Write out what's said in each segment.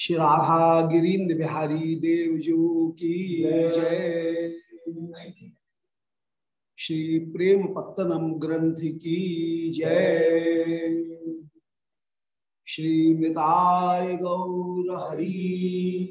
श्री राधा गिरीन्द्र बिहारी देव जू की जय। श्री प्रेम पत्तनम ग्रंथ की जय। श्री निताय गौर हरि।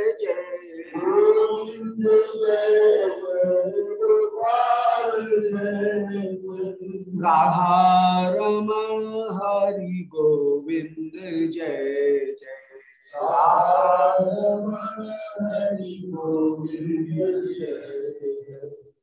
जय जय राधारमण हरि गोविंद जय जय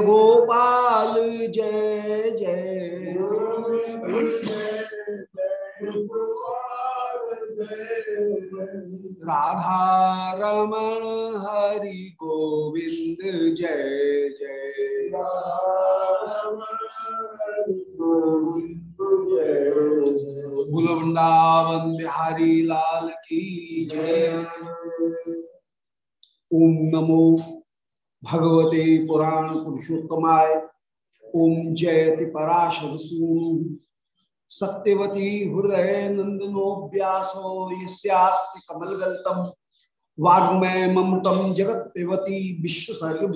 गोपाल, जय जय। राधा रमण हरि गोविंद, जय जय। भूल वृंदावन बिहारी लाल की जय। ओम नमो भगवते पुराण पुरुषोत्तमाय। ओम जयति पराशर सूनु सत्यवती हृदय नंदनो व्यासो यस्यास्य कमलगल्तम। वाग्मय ममृतम जगत पिबती विश्वसर्ग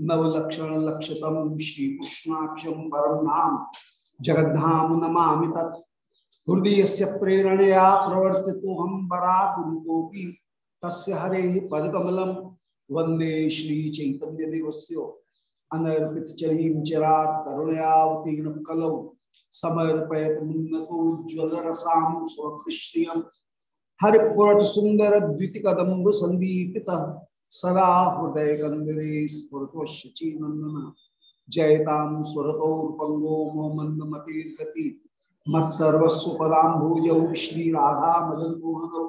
नवलक्षण लक्षतम श्री कृष्णाक्षम परम नाम। जगद्धाम नमामि तत्। हृदय से प्रेरणया प्रवर्ति हम बराकुरूपोपी तस्य हरे पदकमलम। वंदे श्री चैतन्य देवस्य अनर्पित चरीम चरात करुणयावतीर्ण कलौ समर्पयत मुन्नतोज्वल रसाम स्वक्तिश्रियम हरिपुरट सुंदर द्विति कदम्ब संदीपित सदा हृदय गंधरे स्फुरतोषी नंदन जयताम स्वरतौर्पंगो मोमंद मतिर्गति मत्सर्वस्व पदाम्भुजौ श्री राधा मदन मोहनौ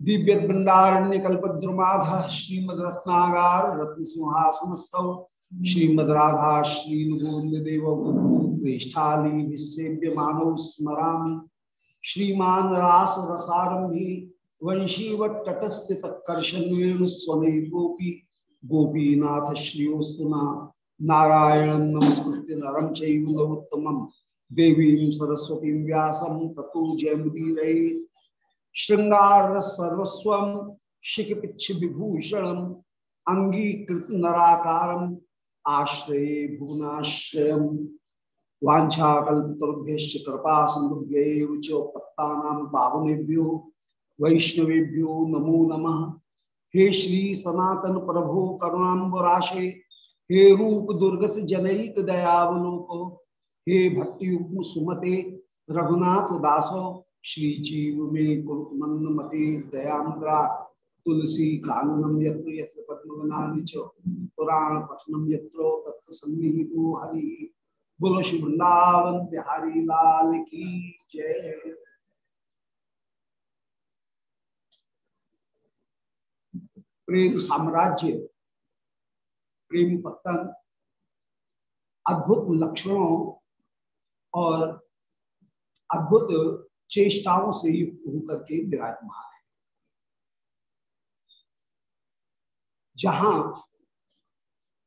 दिव्य बृंदारण्य कल्पद्रुमाध श्रीमद रत्नागार रत्न सिंहासन सिंहासनस्थौ श्रीमद राधा श्री गोविंद देव श्रेष्ठाली विसेव्य मानव स्मरा श्रीमान रास रसारंभी वंशीवटस्थित कर्षण स्वनैपोपी गोपीनाथ श्रीयोस्तुना नारायण नमस्कृत्य नरम चैवोत्तम देवी सरस्वती व्यासम ततो जयमुदीर श्रृंगार सर्वस्व शिखपिच्छ विभूषण अंगीकृत नराकारम, आश्रय भुवनाश्रय वाछाकल्पतरुभ्य कृपा सिंधुभ्य पत्ता पावनेभ्यो, वैष्णवेभ्यो नमो नमः। हे श्री सनातन प्रभो करुणाबराशे हे रूप दुर्गत जनईक दयावलोक, हे भक्ति सुमते रघुनाथ दासो श्री जीव में कुरुमन मते दयांद्रा तुलसी काननम यत्र यत्र पद्मनानि च पुराण पठनम यत्र तत्र सन्निहितो हरि। बोलो श्री वृंदावन बिहारी लाल की जय। प्रेम साम्राज्य, प्रेम पतन, अद्भुत लक्षणों और अद्भुत चेष्टाओं से युक्त होकर के विराजमान है। जहाँ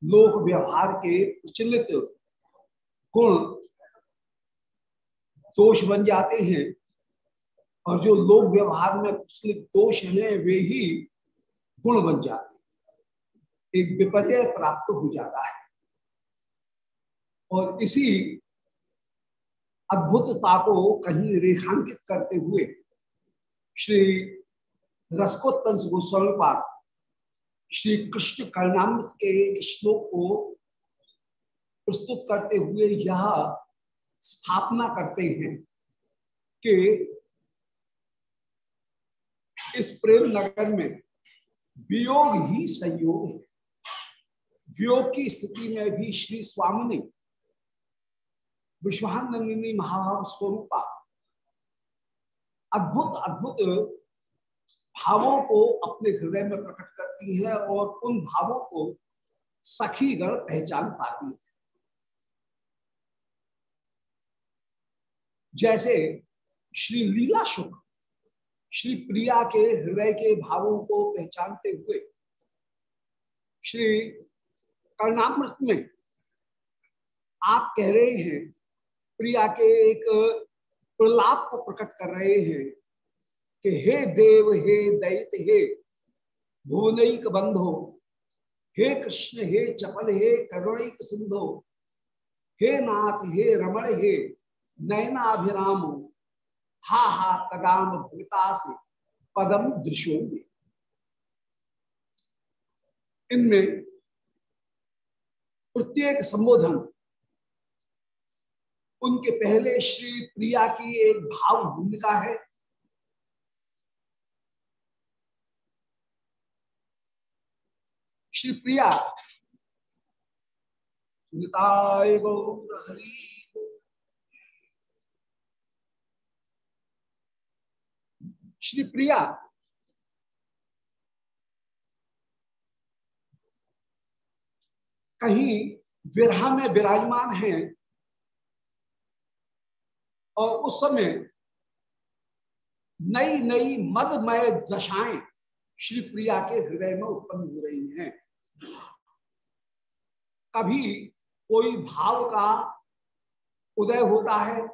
लोक व्यवहार के प्रचलित गुण दोष बन जाते हैं और जो लोक व्यवहार में प्रचलित दोष हैं, वे ही गुण बन जाते हैं। एक विपर्य प्राप्त हो जाता है। और इसी अद्भुतता को कहीं रेखांकित करते हुए श्री रसकोत्तंस गोस्वामी पाद, श्री कृष्ण कर्णामृत के श्लोक को प्रस्तुत करते हुए यह स्थापना करते हैं कि इस प्रेम नगर में वियोग ही संयोग है। वियोग की स्थिति में भी श्री स्वामी विश्वानंदिनी महाभाव स्वरूपा। अद्भुत अद्भुत भावों को अपने हृदय में प्रकट करती है और उन भावों को सखीगण पहचान पाती है। जैसे श्री लीला शुक्र श्री प्रिया के हृदय के भावों को पहचानते हुए, श्री कर्णामृत में आप कह रहे हैं प्रिया के एक प्रलाप को प्रकट कर रहे हैं कि हे देव, हे दैत हे भुवनिक बंधो, हे कृष्ण, हे चपल, हे करुणिक सिंधो, हे नाथ, हे रमण, हे नयनाभिराम, हा हा कदाम भूता से पदम दृश्यों इनमें प्रत्येक संबोधन उनके पहले श्री प्रिया की एक भाव भूमिका है। श्री प्रिया गौर हरि श्री प्रिया, कहीं विरहा में विराजमान हैं और उस समय नई नई मदमय दशाएँ श्री प्रिया के हृदय में उत्पन्न हो रही हैं। कभी कोई भाव का उदय होता है,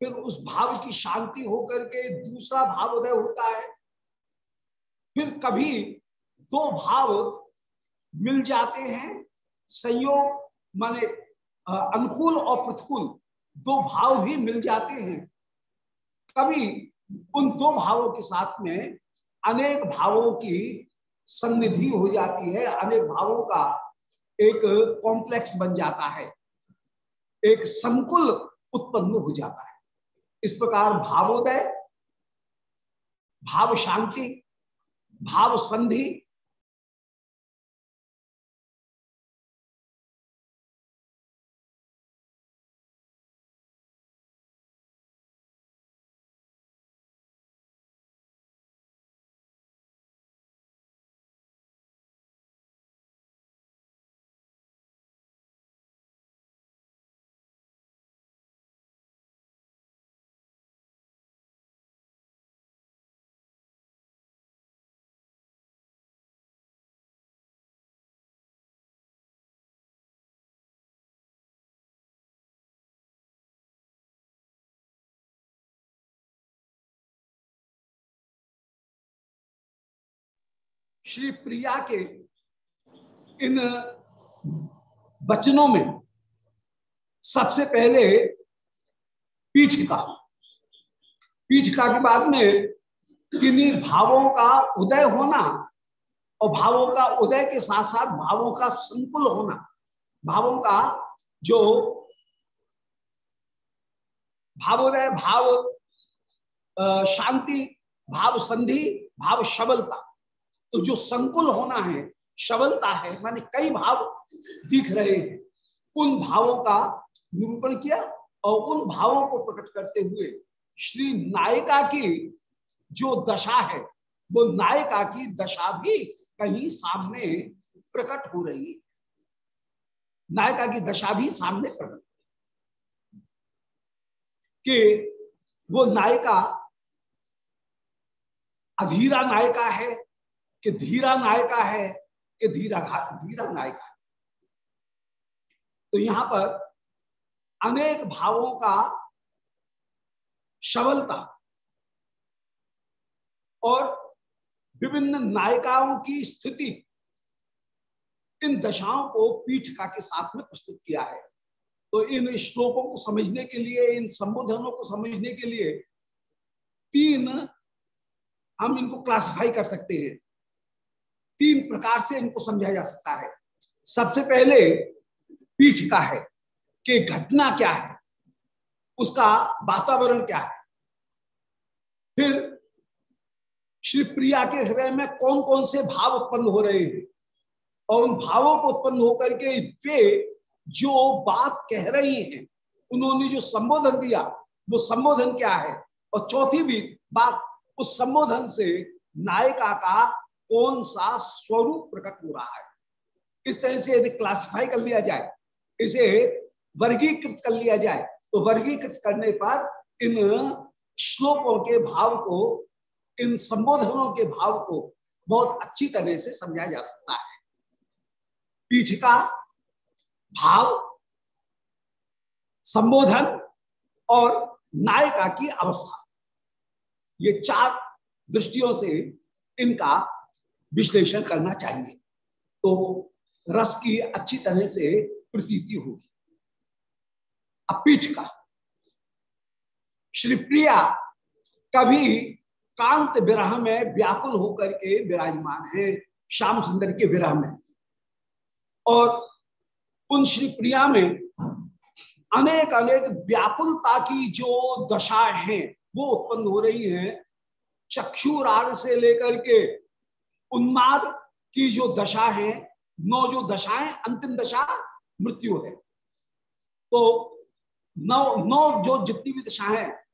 फिर उस भाव की शांति होकर के दूसरा भाव उदय होता है, फिर कभी दो भाव मिल जाते हैं, संयोग माने अनुकूल और प्रतिकूल। दो भाव भी मिल जाते हैं। कभी उन दो भावों के साथ में अनेक भावों की सन्निधि हो जाती है। अनेक भावों का एक कॉम्प्लेक्स बन जाता है। एक संकुल उत्पन्न हो जाता है। इस प्रकार भावोदय, भाव शांति, भाव संधि श्री प्रिया के इन वचनों में सबसे पहले पीठिका। पीठिका के बाद में किन्हीं भावों का उदय होना और भावों का उदय के साथ साथ भावों का संकुल होना। भावों का जो भावोदय भाव शांति, भाव संधि, भाव शबलता। तो जो संकुल होना है शबलता है, माने कई भाव दिख रहे हैं। उन भावों का निरूपण किया और उन भावों को प्रकट करते हुए श्री नायिका की जो दशा है, वो नायिका की दशा भी कहीं सामने प्रकट हो रही है। नायिका की दशा भी सामने प्रकट कि वो नायिका, अधीरा नायिका है कि धीरा नायिका है, कि धीरा धीरा नायिका है। तो यहाँ पर अनेक भावों का सबलता और विभिन्न नायिकाओं की स्थिति इन दशाओं को पीठिका के साथ में प्रस्तुत किया है। तो इन श्लोकों को समझने के लिए, इन संबोधनों को समझने के लिए तीन हम इनको क्लासिफाई कर सकते हैं। तीन प्रकार से इनको समझा जा सकता है। सबसे पहले पीठ का है कि घटना क्या है, उसका वातावरण क्या है। फिर श्री प्रिया के हृदय में कौन कौन से भाव उत्पन्न हो रहे हैं और उन भावों को उत्पन्न होकर के वे जो बात कह रही हैं, उन्होंने जो संबोधन दिया, वो संबोधन क्या है? और चौथी भी बात, उस संबोधन से नायिका का कौन सा स्वरूप प्रकट हो रहा है? इस तरह से यदि क्लासिफाई कर लिया जाए, इसे वर्गीकृत कर लिया जाए तो वर्गीकृत करने पर इन श्लोकों के भाव को, इन संबोधनों के भाव को बहुत अच्छी तरह से समझा जा सकता है। पीठिका, भाव, संबोधन और नायिका की अवस्था। ये चार दृष्टियों से इनका विश्लेषण करना चाहिए। तो रस की अच्छी तरह से प्रतीति होगी। अब पीठिका श्री प्रिया कभी कांत विरह में व्याकुल होकर के विराजमान है, श्याम सुंदर के विरह में। और उन श्री प्रिया में अनेक अनेक व्याकुलता की जो दशा है, वो उत्पन्न हो रही है चक्षु राग से लेकर के उन्माद की जो दशा है, नौ जो दशाएँ, अंतिम दशा मृत्यु है। तो नौ नौ जो जितनी भी दशा है,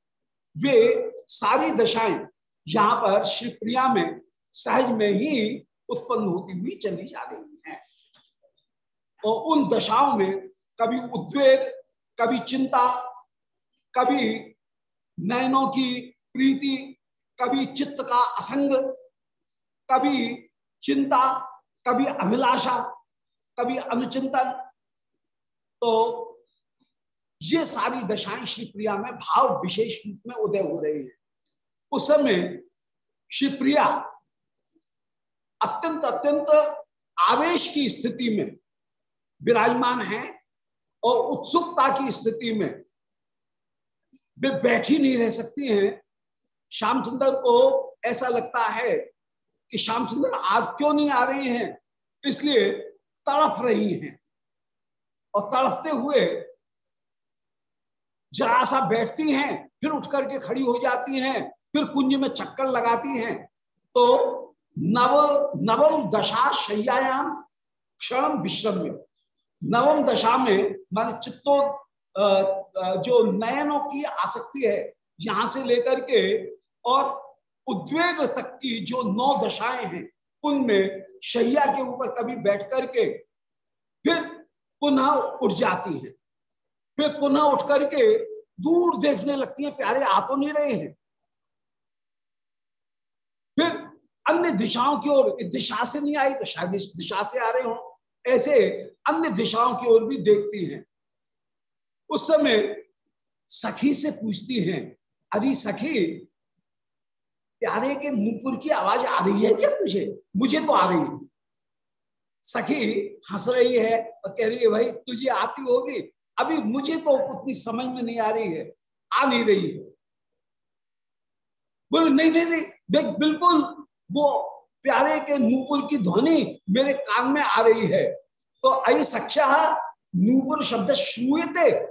वे सारी दशाएँ यहाँ पर श्री प्रिया में, सहज में ही उत्पन्न होती हुई चली जा रही है। और उन दशाओं में कभी उद्वेग, कभी चिंता, कभी नयनों की प्रीति, कभी चित्त का असंग कभी चिंता, कभी अभिलाषा, कभी अनुचिंतन। तो ये सारी दशाएँ श्री प्रिया में भाव विशेष रूप में उदय हो रहे हैं। उस समय श्री प्रिया अत्यंत अत्यंत आवेश की स्थिति में विराजमान है और उत्सुकता की स्थिति में वे बैठी नहीं रह सकती हैं। श्याम सुंदर को ऐसा लगता है कि श्याम सुंदर आज क्यों नहीं आ रही हैं? इसलिए तड़प रही हैं। और तड़पते हुए जरा सा बैठती हैं, फिर उठ करके खड़ी हो जाती हैं, फिर कुंज में चक्कर लगाती हैं। तो नव, नवम दशा शैयायाम क्षण विश्रम नवम दशा में मान चित्तो जो नयनों की आसक्ति है, यहाँ से लेकर के और उद्वेग तक की जो नौ दशाएँ हैं, उनमें शैया के ऊपर कभी बैठ करके फिर पुनः उठ जाती हैं। फिर पुनः उठ करके दूर देखने लगती हैं, प्यारे आ तो नहीं रहे हैं। फिर अन्य दिशाओं की ओर, इस दिशा से नहीं आई तो शायद इस दिशा से आ रहे हो। ऐसे अन्य दिशाओं की ओर भी देखती हैं। उस समय सखी से पूछती हैं, अरे सखी प्यारे के मुंहपुर की आवाज़ आ रही है क्या तुझे? मुझे तो आ रही है। सखी, हंस रही है और कह रही है, भाई, तुझे आती होगी। अभी मुझे तो उतनी समझ में नहीं आ रही है। आ नहीं रही है। बोले, नहीं नहीं नहीं बिल्कुल वो प्यारे के नूपुर की ध्वनि मेरे कान में आ रही है। तो आई सक्षा नूपुर शब्द श्रूयते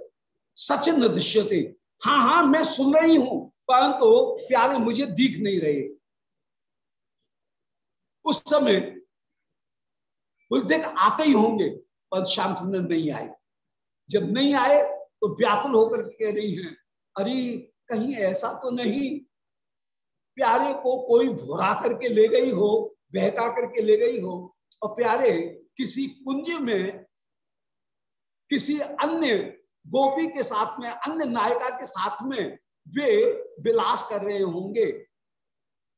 सच न दृश्यते हाँ हाँ मैं सुन रही हूँ। परंतु तो प्यारे मुझे दिख नहीं रहे। उस समय बोलते आते ही होंगे, पर श्याम सुंदर नहीं आए। जब नहीं आए तो व्याकुल होकर कह रही हैं, अरे, कहीं ऐसा तो नहीं। प्यारे को कोई भुरा करके ले गई हो, बहका करके ले गई हो, और प्यारे, किसी कुंज में, किसी अन्य गोपी के साथ में, अन्य नायिका के साथ में वे विलास कर रहे होंगे।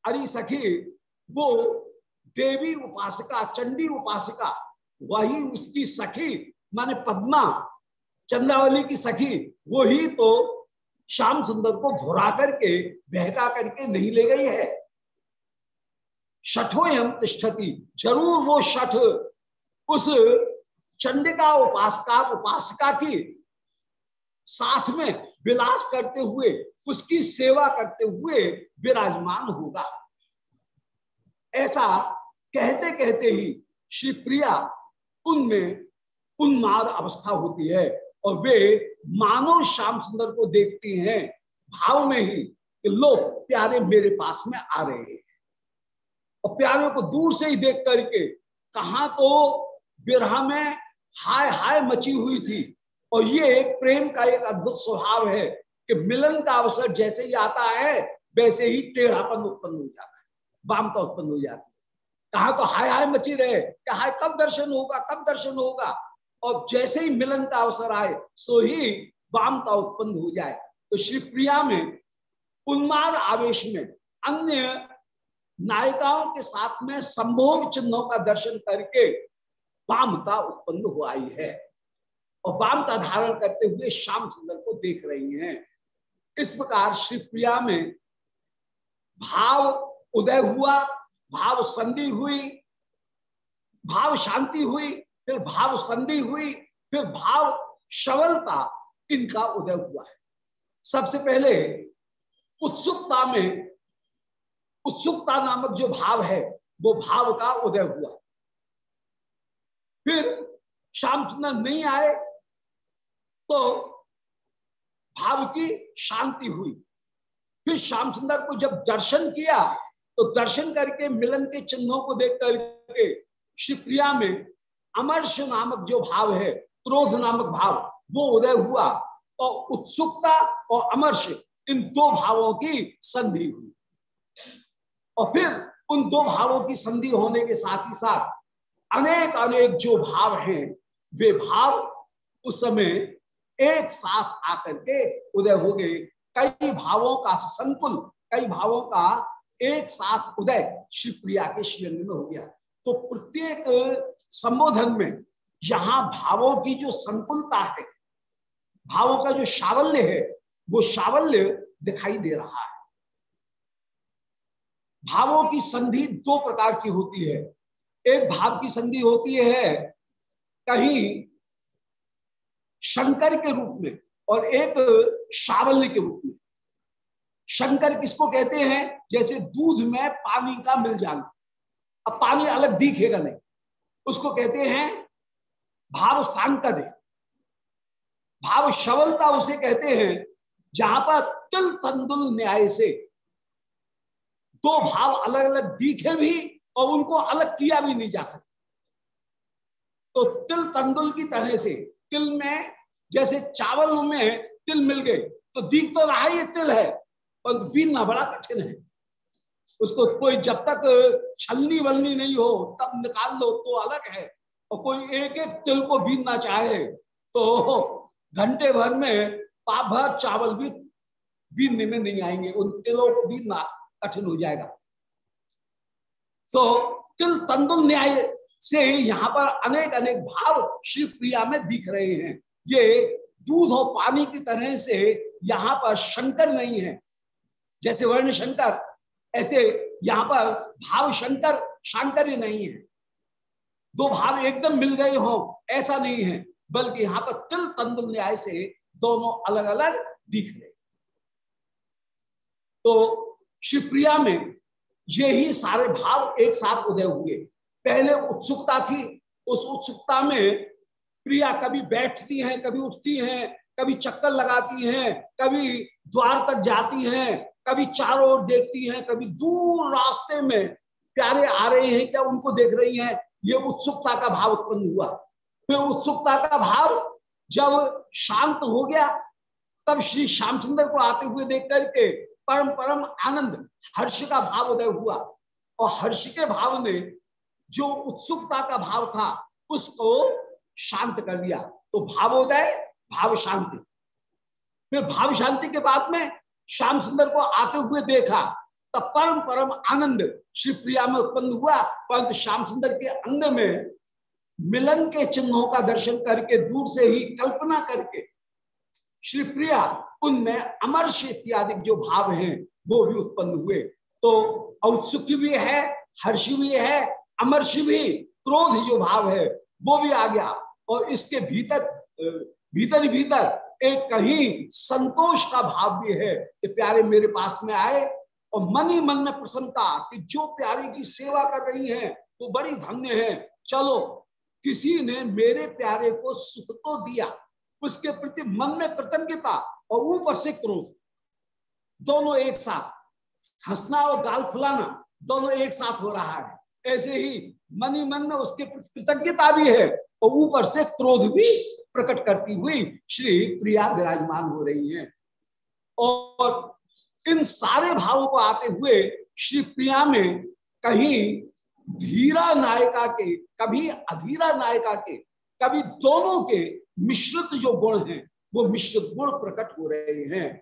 अरे सखी, वो देवी उपासिका, चंडी उपासिका, वही उसकी सखी, माने पद्मा, चंद्रावली की सखी, वही तो श्याम सुंदर को भुरा करके, बहका करके नहीं ले गई है। शठोयम तिष्ठती, ज़रूर वो शठ उस चंडिका उपासका, उपासिका की साथ में विलास करते हुए, उसकी सेवा करते हुए विराजमान होगा। ऐसा कहते कहते ही श्री प्रिया उनमें उन्माद अवस्था होती है और वे मानव श्याम सुंदर को देखती हैं, भाव में ही कि लो, प्यारे मेरे पास में आ रहे हैं। और प्यारे को दूर से ही देख करके कहा तो बिरहा में हाय हाय मची हुई थी। और ये एक प्रेम का एक अद्भुत स्वभाव है कि मिलन का अवसर जैसे ही आता है, वैसे ही टेढ़ापन उत्पन्न हो जाता है, वामता उत्पन्न हो जाती है। कहा तो हाय हाय मची रहे, कि हाय कब दर्शन होगा, कब दर्शन होगा। और जैसे ही मिलन का अवसर आए, सो ही वामता उत्पन्न हो जाए। तो श्री प्रिया में उन्माद आवेश में अन्य नायिकाओं के साथ में संभोग चिन्हों का दर्शन करके वामता उत्पन्न हो आई है। और वामता धारण करते हुए श्याम सुंदर को देख रही हैं। इस प्रकार श्री प्रिया में भाव उदय हुआ, भाव संधि हुई, भाव शांति हुई, फिर भाव संधि हुई, फिर भाव शवलता इनका उदय हुआ है। सबसे पहले उत्सुकता में, उत्सुकता नामक जो भाव है, वो भाव का उदय हुआ। फिर शाम सुंदर नहीं आए तो भाव की शांति हुई। फिर श्याम सुंदर को जब दर्शन किया तो दर्शन करके मिलन के चिन्हों को देख करके श्री प्रिया में अमर्ष नामक जो भाव है, क्रोध नामक भाव, वो उदय हुआ और उत्सुकता और अमर्ष इन दो भावों की संधि हुई। और फिर उन दो भावों की संधि होने के साथ ही साथ अनेक अनेक जो भाव हैं, वे भाव उस समय एक साथ आकर के उदय हो गए। कई भावों का संकुल कई भावों का एक साथ उदय श्री प्रिया के श्रीअंग में हो गया। तो प्रत्येक संबोधन में जहाँ भावों की जो संकुलता है, भावों का जो सावल्य है, वो सावल्य दिखाई दे रहा है। भावों की संधि दो प्रकार की होती है। एक भाव की संधि होती है कहीं शंकर के रूप में और एक सावल्य के रूप में। शंकर किसको कहते हैं? जैसे दूध में पानी का मिल जाना। अब पानी अलग दिखेगा नहीं। उसको कहते हैं भाव सांकर। भाव शवलता उसे कहते हैं, जहाँ पर तिल तंदुल न्याय से दो भाव अलग अलग दिखे भी और उनको अलग किया भी नहीं जा सकता। तो तिल तंदुल की तरह से तिल में जैसे चावल में तिल मिल गए। तो दिख तो रहा ये तिल है पर बीनना बड़ा कठिन है। उसको कोई जब तक छलनी वलनी नहीं हो, तब निकाल लो तो अलग है। और कोई एक एक तिल को बीनना चाहे तो घंटे भर में पाप भर चावल भी बीनने में नहीं आएँगे। उन तिलों को बीनना कठिन हो जाएगा। तो तिल तंदुल न्याय से यहाँ पर अनेक अनेक भाव श्री प्रिया में दिख रहे हैं। ये दूध और पानी की तरह से यहाँ पर शंकर नहीं है। जैसे वर्ण शंकर, ऐसे यहाँ पर भाव शंकर शंकर नहीं है। दो भाव एकदम मिल गए हो, ऐसा नहीं है, बल्कि यहाँ पर तिल तंदुल न्याय से दोनों अलग अलग दिख रहे तो शिवप्रिया में ये ही सारे भाव एक साथ उदय हुए। पहले उत्सुकता थी। उस उत्सुकता में प्रिया कभी बैठती हैं, कभी उठती हैं, कभी चक्कर लगाती हैं, कभी द्वार तक जाती हैं, कभी चारों ओर देखती हैं, कभी दूर रास्ते में प्यारे आ रहे हैं क्या उनको देख रही हैं? ये उत्सुकता का भाव उत्पन्न हुआ। फिर उत्सुकता का भाव जब शांत हो गया, तब श्री श्यामचंद्र को आते हुए देख करके परम परम आनंद, हर्ष का भाव उदय हुआ। और हर्ष के भाव ने जो उत्सुकता का भाव था, उसको शांत कर दिया तो भावोदय भाव शांति। फिर भाव शांति के बाद में श्याम सुंदर को आते हुए देखा, तब परम परम आनंद श्री प्रिया में उत्पन्न हुआ। परंतु श्याम सुंदर के अंग में मिलन के चिन्हों का दर्शन करके, दूर से ही कल्पना करके श्री प्रिया, उनमें अमर्ष इत्यादि जो भाव हैं, वो भी उत्पन्न हुए। तो औत्सुक्य भी है, हर्ष भी है अमर्ष भी क्रोध जो भाव है, वो भी आ गया। और इसके भीतर भीतर ही भीतर एक कहीं संतोष का भाव भी है कि प्यारे मेरे पास में आए और मन ही मन में प्रसन्नता कि जो प्यारे की सेवा कर रही हैं, वो तो बड़ी धन्य है। चलो, किसी ने मेरे प्यारे को सुख तो दिया, उसके प्रति मन में कृतज्ञता और ऊपर से क्रोध। दोनों एक साथ, हंसना और गाल फुलाना, दोनों एक साथ हो रहा है। ऐसे ही मन ही मन में उसके कृतज्ञता भी है और ऊपर से क्रोध भी प्रकट करती हुई श्री प्रिया विराजमान हो रही हैं। और इन सारे भावों को आते हुए श्री प्रिया में कहीं धीरा नायिका के, कभी अधीरा नायिका के, कभी दोनों के मिश्रित जो गुण हैं, वो मिश्रित गुण प्रकट हो रहे हैं।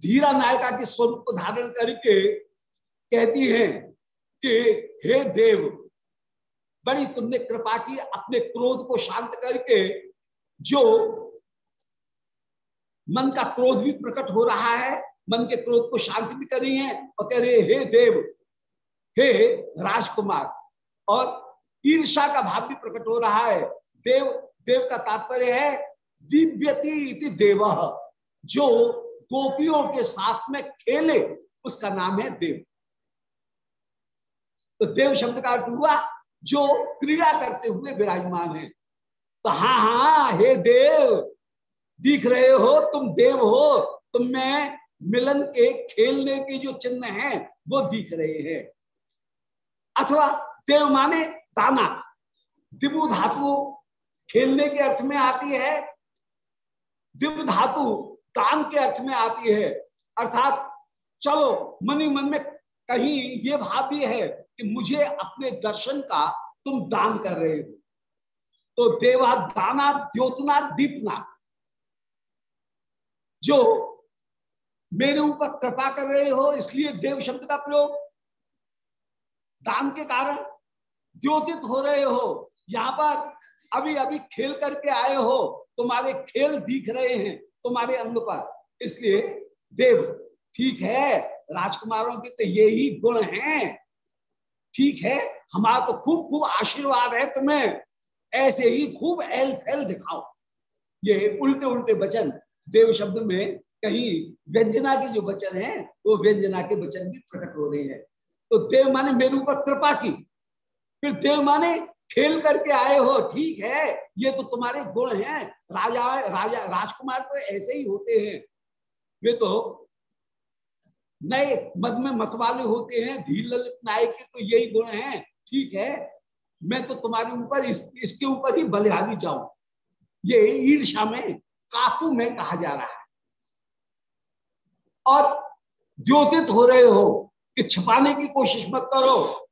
धीरा नायिका के स्वरूप धारण करके कहती हैं कि हे देव, बड़ी तुमने कृपा की अपने क्रोध को शांत करके, जो मन का क्रोध भी प्रकट हो रहा है, मन के क्रोध को शांत भी कर रही है और कह रहे हे देव, हे राजकुमार, और ईर्षा का भाव भी प्रकट हो रहा है। देव देव का तात्पर्य है, दिव्यति देव, जो गोपियों के साथ में खेले, उसका नाम है देव। तो देव शब्द का अर्थ हुआ, जो क्रीड़ा करते हुए विराजमान है। तो हाँ हाँ हे देव, दिख रहे हो, तुम देव हो तुम में मिलन के खेलने के जो चिन्ह हैं, वो दिख रहे हैं। अथवा देव माने दाना। दिवु धातु खेलने के अर्थ में आती है, दिव्य धातु दान के अर्थ में आती है। अर्थात, चलो, मनी मन में कहीं ये भाव भी है कि मुझे अपने दर्शन का तुम दान कर रहे हो। तो देवा दाना द्योतना दीपना, जो मेरे ऊपर कृपा कर रहे हो, इसलिए देव शब्द का प्रयोग। दान के कारण द्योतित हो रहे हो, यहाँ पर अभी अभी खेल करके आए हो, तुम्हारे खेल दिख रहे हैं, तुम्हारे अंग पर। इसलिए देव, ठीक है, राजकुमारों के तो यही गुण हैं। ठीक है, हमारा तो खूब खूब आशीर्वाद है तुम्हें। ऐसे ही खूब एल फैल दिखाओ। ये उल्टे उल्टे वचन, देव शब्द में कहीं व्यंजना के जो वचन है, वो व्यंजना के वचन भी प्रकट हो रहे हैं। तो देव माने मेरे ऊपर कृपा की। फिर देव माने खेल करके आए हो, ठीक है, ये तो तुम्हारे गुण हैं। राजा राजा, राजकुमार तो ऐसे ही होते हैं। वे तो नए मद में मतवाले होते हैं धीर ललित नायक के तो यही गुण हैं। ठीक है मैं तो तुम्हारे ऊपर इस, इसके ऊपर ही बलिहारी जाऊँ। ये ईर्षा में काकू में कहा जा रहा है। और द्योतित हो रहे हो कि छिपाने की कोशिश मत करो।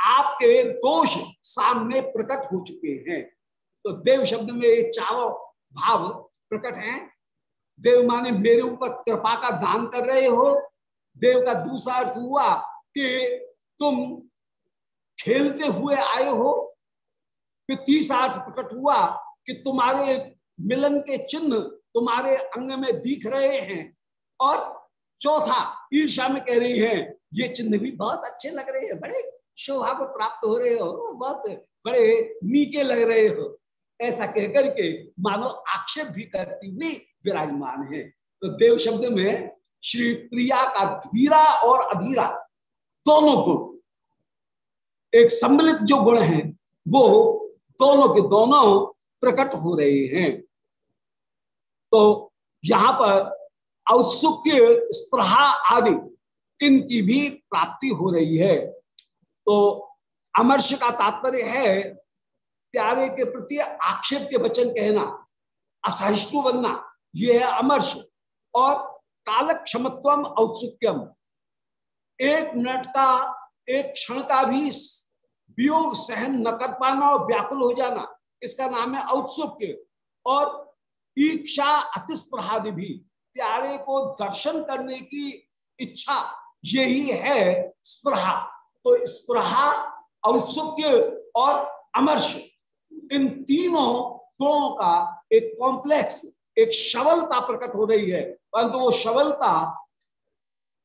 आपके दोष सामने प्रकट हो चुके हैं। तो देव शब्द में ये चारों भाव प्रकट हैं। देव माने मेरे ऊपर कृपा का दान कर रहे हो देव का दूसरा अर्थ हुआ कि तुम खेलते हुए आए हो फिर तीसरा अर्थ प्रकट हुआ कि तुम्हारे मिलन के चिन्ह तुम्हारे अंग में दिख रहे हैं। और चौथा ईर्षा में कह रही है, ये चिन्ह भी बहुत अच्छे लग रहे हैं, बड़े शोभा को प्राप्त हो रहे हो, बहुत बड़े नीके लग रहे हो। ऐसा कहकर के मानो आक्षेप भी करती हुई विराजमान है। तो देव शब्द में श्री प्रिया का धीरा और अधीरा, दोनों गुण एक सम्मिलित जो गुण है, वो दोनों के दोनों प्रकट हो रहे हैं। तो यहाँ पर औत्सुक्य, स्प्रहा आदि, इनकी भी प्राप्ति हो रही है। तो अमर्ष का तात्पर्य है, प्यारे के प्रति आक्षेप के वचन कहना, असहिष्णु बनना यह है अमर्ष। और काल क्षमत्वम औत्सुक्यम। एक मिनट का एक क्षण का भी वियोग सहन न कर पाना और व्याकुल हो जाना। इसका नाम है औत्सुक्य। और ईक्षा अतिस्प्रहादि भी। प्यारे को दर्शन करने की इच्छा यही है स्प्रहा। तो स्प्रहा, औत्सुक्य और अमर्श इन तीनों गुणों का एक कॉम्प्लेक्स एक शवलता प्रकट हो रही है, परंतु वो शवलता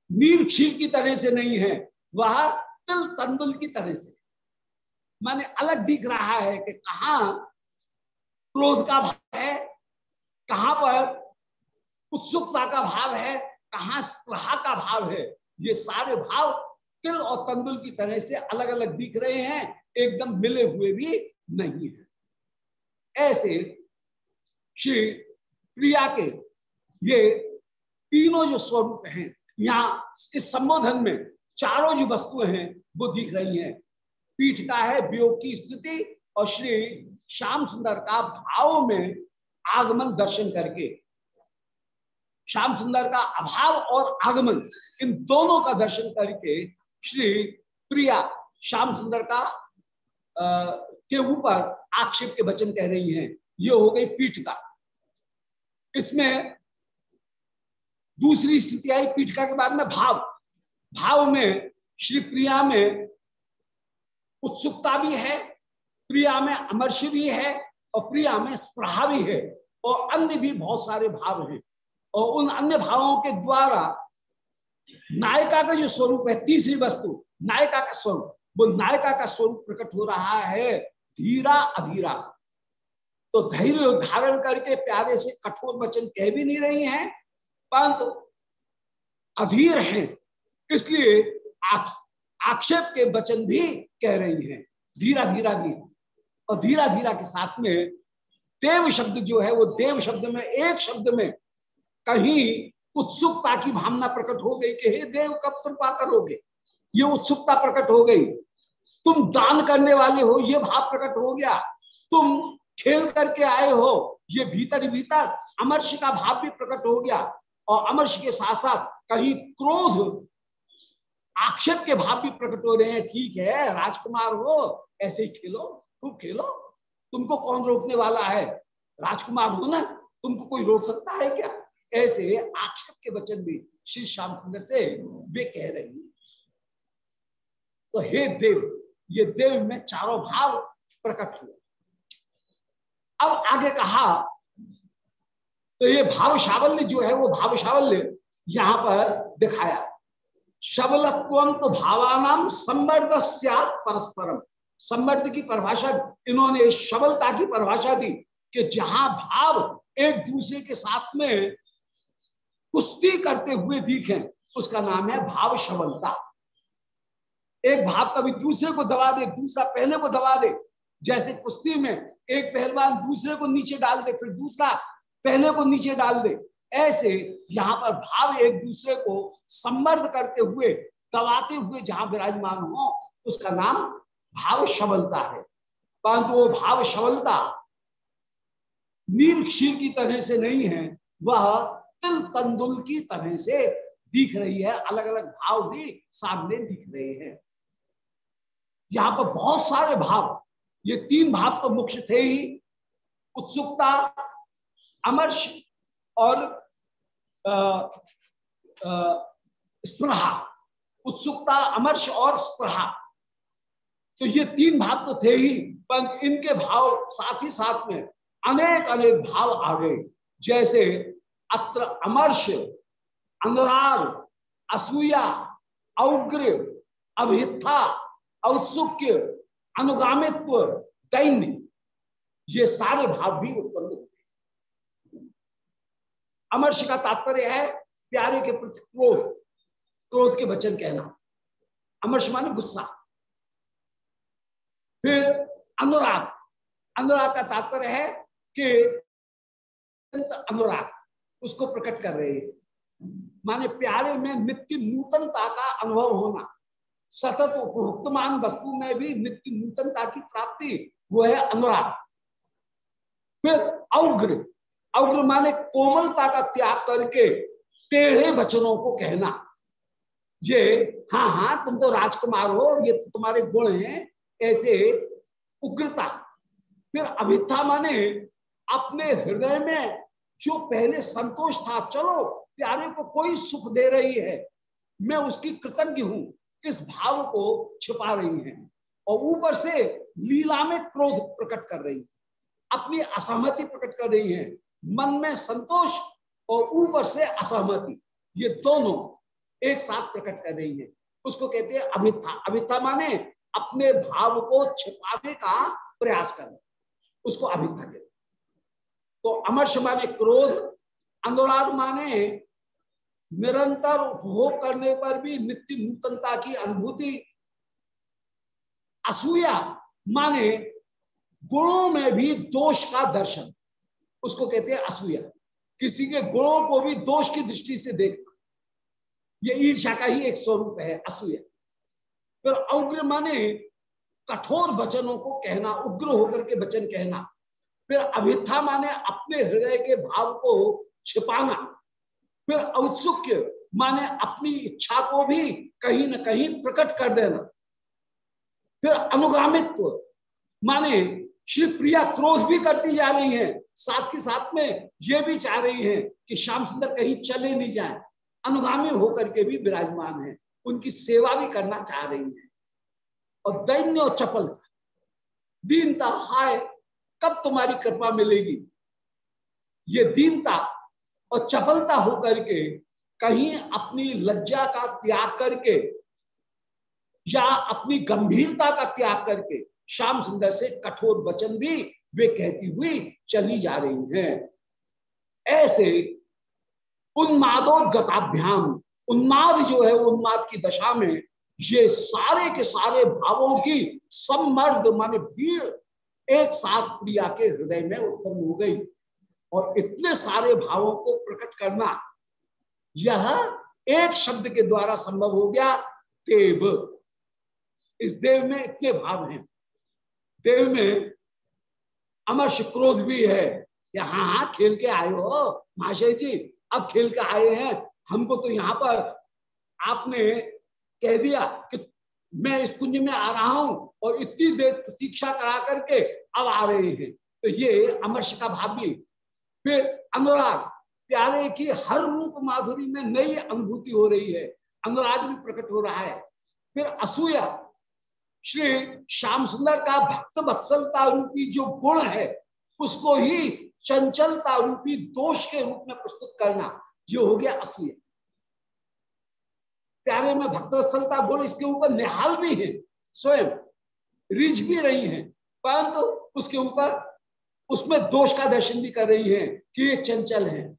नीर क्षीर की तरह से नहीं है, वह तिल तंदुल की तरह से। माने अलग दिख रहा है कि कहा क्रोध का भाव है, कहाँ पर उत्सुकता का भाव है, कहा स्प्रहा का भाव है। ये सारे भाव तिल और तंदुल की तरह से अलग अलग दिख रहे हैं, एकदम मिले हुए भी नहीं है। ऐसे श्री प्रिया के ये तीनों जो स्वरूप हैं यहाँ इस संबोधन में चारों जो वस्तुएँ हैं वो दिख रही हैं। पीठ का है वियोग की स्थिति और श्री श्याम सुंदर का भाव में आगमन दर्शन करके। श्याम सुंदर का अभाव और आगमन इन दोनों का दर्शन करके श्री प्रिया श्याम सुंदर का आ, के ऊपर आक्षेप के वचन कह रही हैं। ये हो गई पीठ का इसमें दूसरी स्थिति आई पीठका के बाद में भाव। भाव में श्री प्रिया में उत्सुकता भी है, प्रिया में अमर्ष भी है और प्रिया में स्प्रहा भी है और अन्य भी बहुत सारे भाव हैं। और उन अन्य भावों के द्वारा नायिका का जो स्वरूप है, तीसरी वस्तु, नायिका का स्वरूप, वो नायिका का स्वरूप प्रकट हो रहा है, धीरा अधीरा। तो धैर्य धारण करके प्यारे से कठोर वचन कह भी नहीं रही हैं, परंतु अधीर हैं, इसलिए आक्षेप के वचन भी कह रही हैं धीरा धीरा भी। और धीरा धीरा के साथ में देव शब्द जो है, वो देव शब्द में, एक शब्द में कहीं उत्सुकता की भावना प्रकट हो गई कि हे देव, कब कृपा करोगे? ये उत्सुकता प्रकट हो गई। तुम दान करने वाले हो, ये भाव प्रकट हो गया। तुम खेल करके आए हो, ये भीतर भीतर अमर्ष का भाव भी प्रकट हो गया। और अमर्ष के साथ साथ कहीं क्रोध, आक्षेप के भाव भी प्रकट हो रहे हैं। ठीक है, राजकुमार हो, ऐसे ही खेलो, खूब खेलो। तुमको कौन रोकने वाला है? राजकुमार हो ना? तुमको कोई रोक सकता है क्या? ऐसे आक्षेप के वचन भी श्री श्याम सुंदर से वे कह रही है। तो हे देव, ये देव में चारों भाव प्रकट हुए। अब आगे कहा तो ये भाव सावल्य जो है, वो भाव सावल्य यहाँ पर दिखाया। शबलत्व तो भावानाम संवर्ध परस्परम। संवर्ध की परिभाषा, इन्होंने शबलता की परिभाषा दी कि जहाँ भाव एक दूसरे के साथ में कुश्ती करते हुए दिखे, उसका नाम है भाव शबलता एक भाव कभी दूसरे को दबा दे, दूसरा पहले को दबा दे, जैसे कुश्ती में एक पहलवान दूसरे को नीचे डाल दे, फिर दूसरा पहले को नीचे डाल दे। ऐसे यहाँ पर भाव एक दूसरे को संवर्ध करते हुए, दबाते हुए जहाँ विराजमान हो, उसका नाम भाव शबलता है। परंतु वो भाव शबलता नीर क्षीर की तरह से नहीं है, वह तिल तंदुल की तरह से दिख रही है। अलग अलग भाव भी सामने दिख रहे हैं। यहाँ पर बहुत सारे भाव ये तीन भाव तो मुख्य थे ही, उत्सुकता, अमर्श और स्प्रहा उत्सुकता, अमर्श और स्प्रहा तो ये तीन भाव तो थे ही पर इनके भाव साथ ही साथ में अनेक अनेक भाव आ गए। जैसे अत्र अमर्श, अनुराग, असूया, औग्र अभिथा औत्सुक्य अनुगामित्व, दैन्य। ये सारे भाव भी उत्पन्न होते अमर्ष का तात्पर्य है, प्यारे के प्रति क्रोध। क्रोध के वचन कहना। अमर्ष माने गुस्सा। फिर अनुराग। अनुराग का तात्पर्य है कि अनुराग। उसको प्रकट कर रहे हैं। माने प्यारे में नित्य नूतनता का अनुभव होना। सतत उपभुक्तमान वस्तु में भी नित्य नूतनता की प्राप्ति, वो है अनुराग। फिर अग्र। अग्र माने कोमलता का त्याग करके टेढ़े वचनों को कहना। ये हाँ हाँ तुम तो राजकुमार हो, ये तो तुम्हारे गुण हैं, ऐसे उग्रता। फिर अभिथा माने अपने हृदय में जो पहले संतोष था, चलो, प्यारे को कोई सुख दे रही है, मैं उसकी कृतज्ञ हूँ। इस भाव को छिपा रही हैं और ऊपर से लीला में क्रोध प्रकट कर रही है। अपनी असहमति प्रकट कर रही है। मन में संतोष और ऊपर से असहमति। ये दोनों एक साथ प्रकट कर रही है। उसको कहते हैं अभिथा अभिथा माने अपने भाव को छिपाने का प्रयास करना। उसको अभिथा कहते तो अमर्ष माने क्रोध, अनुराग माने निरंतर उपभोग करने पर भी नित्य नूतनता की अनुभूति, असूया माने गुणों में भी दोष का दर्शन। उसको कहते हैं असूया। किसी के गुणों को भी दोष की दृष्टि से देखना ये ईर्षा का ही एक स्वरूप है, असूया। फिर उग्र माने कठोर वचनों को कहना, उग्र होकर के वचन कहना। फिर अभिथा माने अपने हृदय के भाव को छिपाना। फिर औत्सुक्य, माने अपनी इच्छा को भी कहीं ना कहीं प्रकट कर देना। फिर अनुगामित्व, माने श्री प्रिया क्रोध भी करती जा रही है, साथ के साथ में ये भी चाह रही है कि श्याम सुंदर कहीं चले नहीं जाए। अनुगामी होकर के भी विराजमान है, उनकी सेवा भी करना चाह रही है। और दैन्य और चपलता दीनता, हाय, कब तुम्हारी कृपा मिलेगी? ये दीनता और चपलता होकर के कहीं अपनी लज्जा का त्याग करके या अपनी गंभीरता का त्याग करके श्याम सुंदर से कठोर वचन भी वे कहती हुई चली जा रही हैं। ऐसे उन्मादोगताभ्याम उन्माद जो है, उन्माद की दशा में ये सारे के सारे भावों की सम्मर्द माने भीड़ एक साथ प्रिया के हृदय में उत्पन्न हो गई। और इतने सारे भावों को प्रकट करना यह एक शब्द के द्वारा संभव हो गया, देव। इस देव में इतने भाव हैं। देव में अमर क्रोध भी है हाँ हाँ खेल के आए हो। महाशय जी, अब खेल के आए हैं। हमको तो यहाँ पर आपने कह दिया कि मैं इस कुंज में आ रहा हूँ और इतनी देर प्रतीक्षा करा करके अब आ रहे हैं। तो ये अमर्ष का भाव भी फिर अनुराग, प्यारे की हर रूप माधुरी में नई अनुभूति हो रही है। अनुराग भी प्रकट हो रहा है। फिर असूया, श्री श्याम सुंदर का भक्त वत्सलता रूपी जो गुण है, उसको ही चंचलता रूपी दोष के रूप में प्रस्तुत करना जो हो गया असूया। प्यारे में भक्त भक्तवत्सलता गुण इसके ऊपर निहाल भी है, स्वयं रिझ भी रही है, परंतु तो उसके ऊपर उसमें दोष का दर्शन भी कर रही है कि ये चंचल है।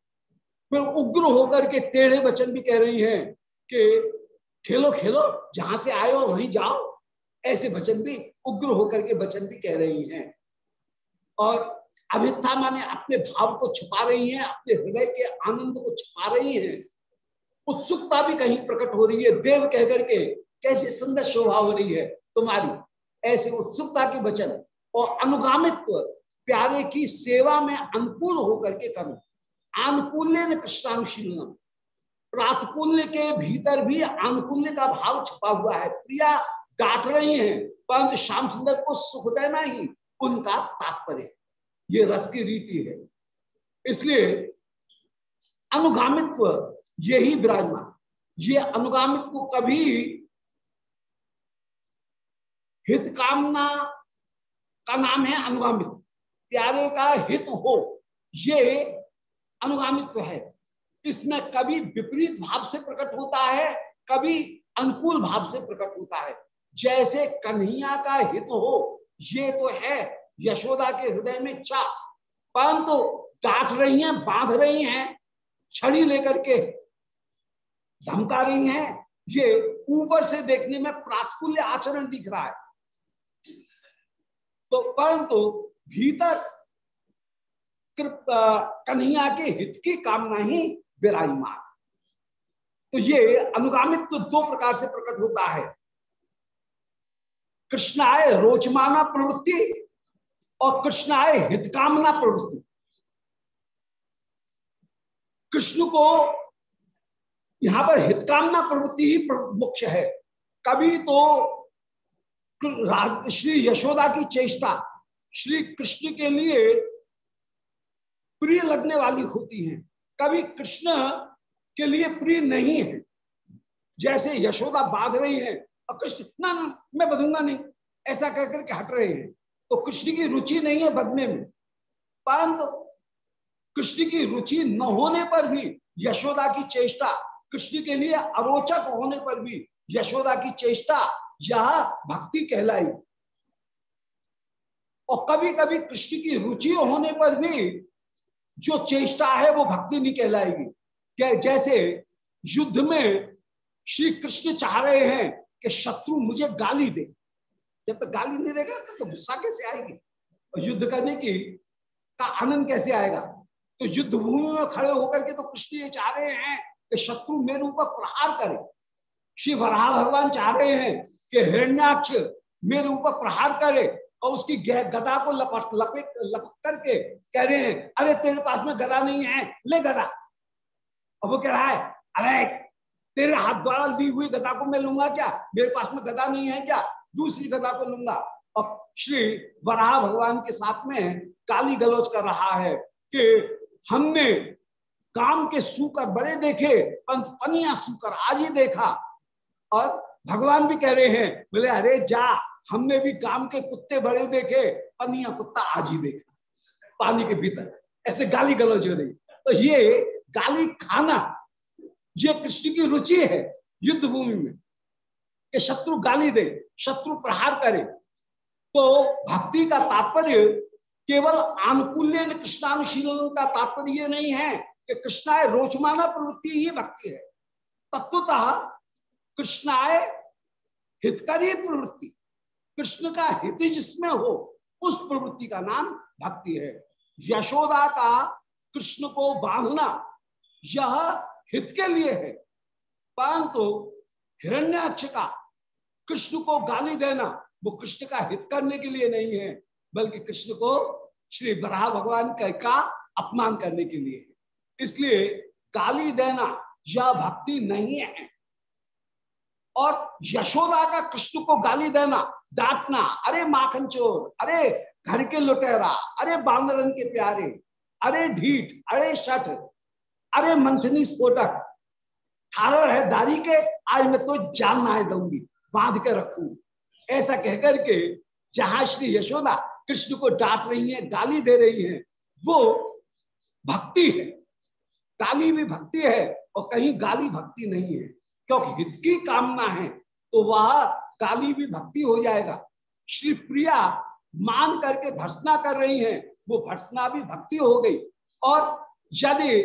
फिर उग्र होकर के टेढ़े वचन भी कह रही हैं कि खेलो खेलो, जहाँ से हो वहीं जाओ। ऐसे वचन भी, उग्र होकर के वचन भी कह रही हैं। और अभिथा माने अपने भाव को छुपा रही हैं, अपने हृदय के आनंद को छुपा रही हैं। उत्सुकता भी कहीं प्रकट हो रही है। देव कह करके कैसी सुंदर शोभा हो रही है तुम्हारी। ऐसे उत्सुकता के वचन और अनुगामित्व प्यारे की सेवा में अनुकूल होकर के करो। आनुकूल्य न कृष्णानुशीलन प्रातकूल्य के भीतर भी अनुकूल्य का भाव छुपा हुआ है। प्रिया गाट रही हैं, परंतु श्याम सुंदर को सुख देना ही उनका तात्पर्य। ये रस की रीति है। इसलिए अनुगामित्व यही विराजमान। ये अनुगामित्व कभी हित कामना का नाम है अनुगामित्व। प्यारे का हित हो, ये अनुगामित्व है। इसमें कभी विपरीत भाव से प्रकट होता है, कभी अनुकूल भाव से प्रकट होता है। जैसे कन्हैया का हित हो, ये तो है यशोदा के हृदय में चा। परंतु डांट रही हैं, बाँध रही हैं, छड़ी लेकर के धमका रही हैं, ये ऊपर से देखने में प्रातकुल्य आचरण दिख रहा है। तो परंतु भीतर कन्हैया के हित की कामना ही विराजमान तो ये अनुगामित तो दो प्रकार से प्रकट होता है। कृष्णाय रोचमाना प्रवृत्ति और कृष्णाय हितकामना प्रवृत्ति। कृष्ण को यहाँ पर हितकामना प्रवृत्ति ही मुख्य है। कभी तो श्री यशोदा की चेष्टा श्री कृष्ण के लिए प्रिय लगने वाली होती है। कभी कृष्ण के लिए प्रिय नहीं है। जैसे यशोदा बाँध रही है और कृष्ण ना ना, मैं बधूँगा नहीं। ऐसा कहकर के हट रहे हैं। तो कृष्ण की रुचि नहीं है बदने में। परंतु कृष्ण की रुचि न होने पर भी यशोदा की चेष्टा, कृष्ण के लिए अरोचक होने पर भी यशोदा की चेष्टा, यह भक्ति कहलाई। और कभी कभी कृष्ण की रुचि होने पर भी जो चेष्टा है वो भक्ति नहीं कहलाएगी। जैसे युद्ध में श्री कृष्ण चाह रहे हैं कि शत्रु मुझे गाली दे। जब तक गाली नहीं देगा तो गुस्सा कैसे आएगी? और युद्ध करने की का आनंद कैसे आएगा? तो युद्ध भूमि में खड़े होकर के तो कृष्ण ये चाह रहे हैं कि शत्रु मेरे ऊपर प्रहार करे। श्री वराह भगवान चाह रहे हैं कि हिरण्याक्ष मेरे ऊपर प्रहार करे। और उसकी गदा को लपट, लपेट लपक करके कह रहे हैं, अरे, तेरे पास में गदा नहीं है, ले गदा। और वो कह रहा है, अरे, तेरे हाथ द्वारा दी हुई गदा को मैं लूँगा क्या? मेरे पास में गदा नहीं है क्या? दूसरी गदा को लूँगा। और श्री वराह भगवान के साथ में काली गलोच कर रहा है कि हमने काम के सूकर बड़े देखे पंत पनिया सूकर आज ही देखा। और भगवान भी कह रहे हैं, बोले, अरे, जा हमने भी काम के कुत्ते बड़े देखे, पनिया कुत्ता आज ही देखा। पानी के भीतर, ऐसे गाली गलौज हो रही। तो ये गाली खाना, ये कृष्ण की रुचि है युद्ध भूमि में, कि शत्रु गाली दे, शत्रु प्रहार करे। तो भक्ति का तात्पर्य केवल आनुकूल्य कृष्णानुशीलन का तात्पर्य नहीं है, कि कृष्णाय रोचमाना प्रवृत्ति ही भक्ति है। तत्वतः कृष्णाय हितकारी प्रवृत्ति। कृष्ण का हित जिसमें हो, उस प्रवृत्ति का नाम भक्ति है। यशोदा का कृष्ण को बांधना यह हित के लिए है। परंतु हिरण्याक्ष का कृष्ण को गाली देना, वो कृष्ण का हित करने के लिए नहीं है, बल्कि कृष्ण को श्री बराह भगवान का अपमान करने के लिए है। इसलिए गाली देना यह भक्ति नहीं है। और यशोदा का कृष्ण को गाली देना डांटना अरे माखन चोर अरे घर के लुटेरा, अरे बांदरन के प्यारे, अरे ढीठ, अरे शठ, अरे मंथनी स्फोटक। थारो है दारी के आज मैं तो जान ना दूँगी, बाँध के रखूँगी। ऐसा कहकर के जहाँ श्री यशोदा कृष्ण को डांट रही है, गाली दे रही है, वो भक्ति है। गाली भी भक्ति है और कहीं गाली भक्ति नहीं है, क्योंकि हित की कामना है तो वह काली भी भक्ति हो जाएगा। श्री प्रिया मान करके भर्सना कर रही हैं, वो भर्सना भी भक्ति हो गई। और यदि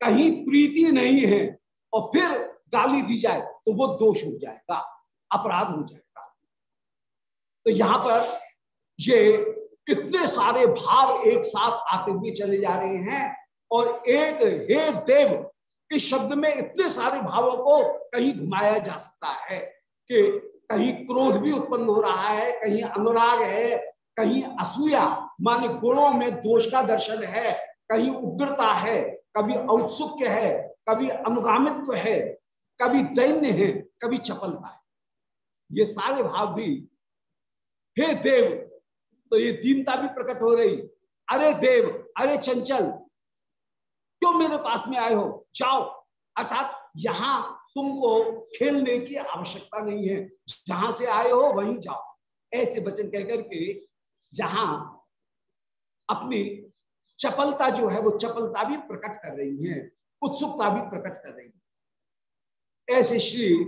कहीं प्रीति नहीं है और फिर गाली दी जाए तो वो दोष हो जाएगा, अपराध हो जाएगा। तो यहाँ पर ये इतने सारे भाव एक साथ आते हुए चले जा रहे हैं और एक हे देव, इस शब्द में इतने सारे भावों को कहीं घुमाया जा सकता है। कि कहीं क्रोध भी उत्पन्न हो रहा है, कहीं अनुराग है, कहीं असूया, माने गुणों में दोष का दर्शन है, कहीं उग्रता है, कभी औत्सुक्य है, कभी अनुगामित्व है, कभी दैन्य है, कभी चपलता है। ये सारे भाव भी, हे देव तो ये दीनता भी प्रकट हो रही। अरे देव, अरे चंचल, क्यों मेरे पास में आए हो? जाओ, अर्थात यहाँ तुमको खेलने की आवश्यकता नहीं है। जहाँ से आए हो, वहीं जाओ। ऐसे वचन कहकर के जहाँ अपनी चपलता जो है, वो चपलता भी प्रकट कर रही है, उत्सुकता भी प्रकट कर रही है। ऐसे श्री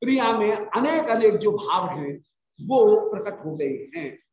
प्रिया में अनेक अनेक जो भाव हैं, वो प्रकट हो गए हैं।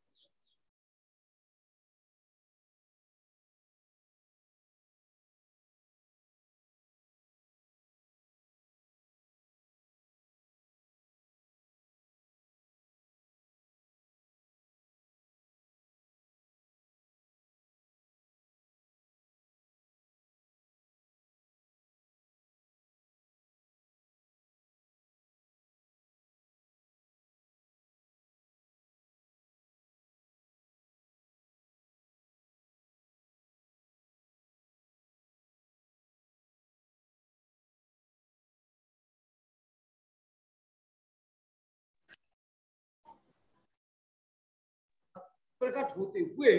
प्रकट होते हुए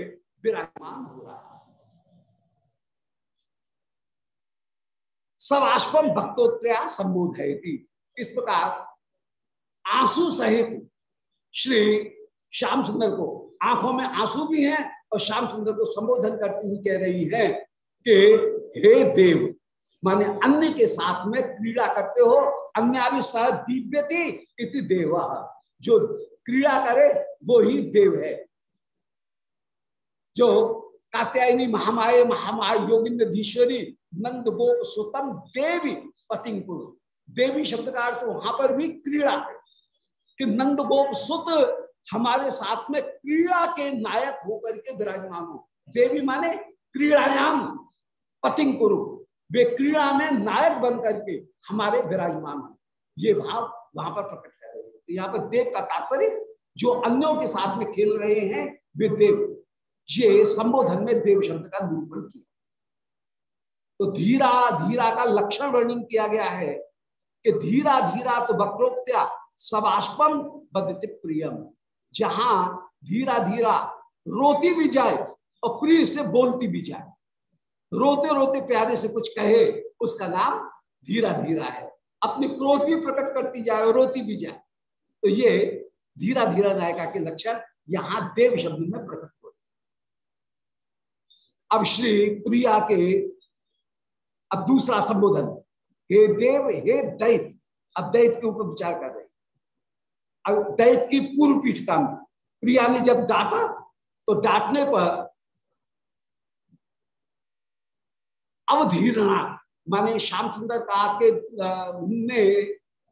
विराजमान हो रहा है। सवाष्पम भक्तोत्रया संबोध है इस प्रकार आँसू सहित श्री श्याम सुंदर को, आँखों में आँसू भी हैं और श्याम सुंदर को संबोधन करती हुई कह रही है कि, हे देव, माने अन्य के साथ में क्रीड़ा करते हो अन्य भी सह इति देव। जो क्रीड़ा करे, वो ही देव है। जो कात्यायनी महामाय महामाय योगिंद्र धीश्वरी नंद गोप सुतम देवी पतिंकुरु देवी शब्द का अर्थ वहाँ पर भी क्रीड़ा है कि नंद गोप सुत हमारे साथ में क्रीड़ा के नायक होकर के विराजमान हो। देवी माने क्रीड़ायाम पतिंकुरु वे क्रीड़ा में नायक बन करके हमारे विराजमान हो। ये भाव वहाँ पर प्रकट कर रहे हैं। तो यहाँ पर देव का तात्पर्य, जो अन्यों के साथ में खेल रहे हैं, वे देव ये संबोधन में देव शब्द का निरूपण किया। तो धीरा धीरा का लक्षण वर्णन किया गया है कि धीरा धीरा तो वक्रोक्त्या सबाष्पम बदति प्रियम। जहाँ धीरा धीरा रोती भी जाए और प्रिय से बोलती भी जाए। रोते रोते प्यारे से कुछ कहे, उसका नाम धीरा धीरा है। अपनी क्रोध भी प्रकट करती जाए और रोती भी जाए। तो ये धीरा धीरा नायिका के लक्षण यहाँ देव शब्द में प्रकट अब श्री प्रिया के, अब दूसरा संबोधन। हे देव, हे दैत अब दैत के ऊपर विचार कर रहे अब दैत की पूर्व पीठिका में प्रिया ने जब डांटा तो डांटने पर अवधीरणा, माने श्याम सुंदर का के ने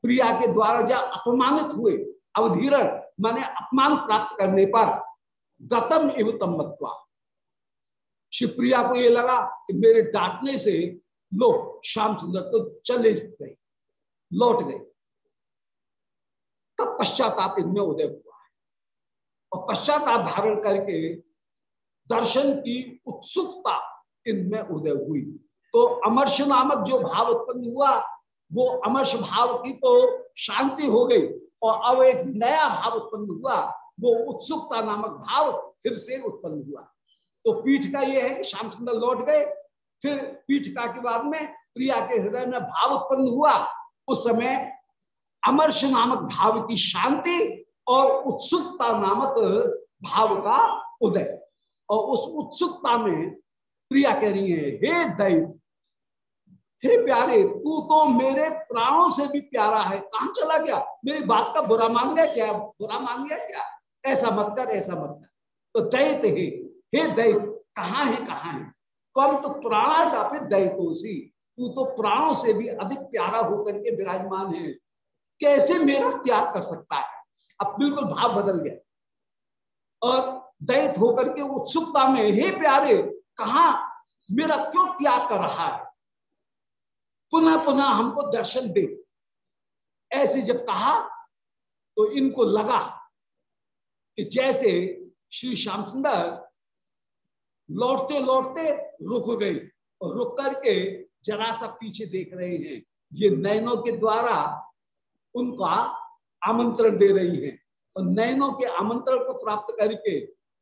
प्रिया के द्वारा जब अपमानित हुए अवधीरण, माने अपमान प्राप्त करने पर गतम एवं तम्बत्वा शिवप्रिया को ये लगा कि मेरे डांटने से लोग श्याम सुंदर तो चले गए, लौट गए। तब पश्चाताप इनमें उदय हुआ। है और पश्चाताप धारण करके दर्शन की उत्सुकता इनमें उदय हुई। तो अमर्ष नामक जो भाव उत्पन्न हुआ, वो अमर्ष भाव की तो शांति हो गई। और अब एक नया भाव उत्पन्न हुआ, वो उत्सुकता नामक भाव फिर से उत्पन्न हुआ। तो पीठ का ये है कि श्याम सुंदर लौट गए। फिर पीठिका के बाद में प्रिया के हृदय में भाव उत्पन्न हुआ। उस समय अमर्ष नामक भाव की शांति और उत्सुकता नामक भाव का उदय। और उस उत्सुकता में प्रिया कह रही है, हे दैत हे प्यारे, तू तो मेरे प्राणों से भी प्यारा है। कहाँ चला गया? मेरी बात का बुरा मान गया क्या? बुरा मान गया क्या? ऐसा मत कर, ऐसा मत कर। तो दैत हे हे दैत कहाँ है कहाँ है? कम तो प्राणादापि दैतोसी तू तो प्राणों से भी अधिक प्यारा होकर के विराजमान है। कैसे मेरा त्याग कर सकता है? अब बिल्कुल भाव बदल गया। और दैत होकर के उत्सुकता में, हे प्यारे, कहा मेरा क्यों त्याग कर रहा है? पुनः पुनः हमको दर्शन दे। ऐसे जब कहा तो इनको लगा कि जैसे श्री श्याम सुंदर लौटते लौटते रुक गए और रुक करके जरा सा पीछे देख रहे हैं। ये नैनों के द्वारा उनका आमंत्रण दे रही है। और नैनों के आमंत्रण को प्राप्त करके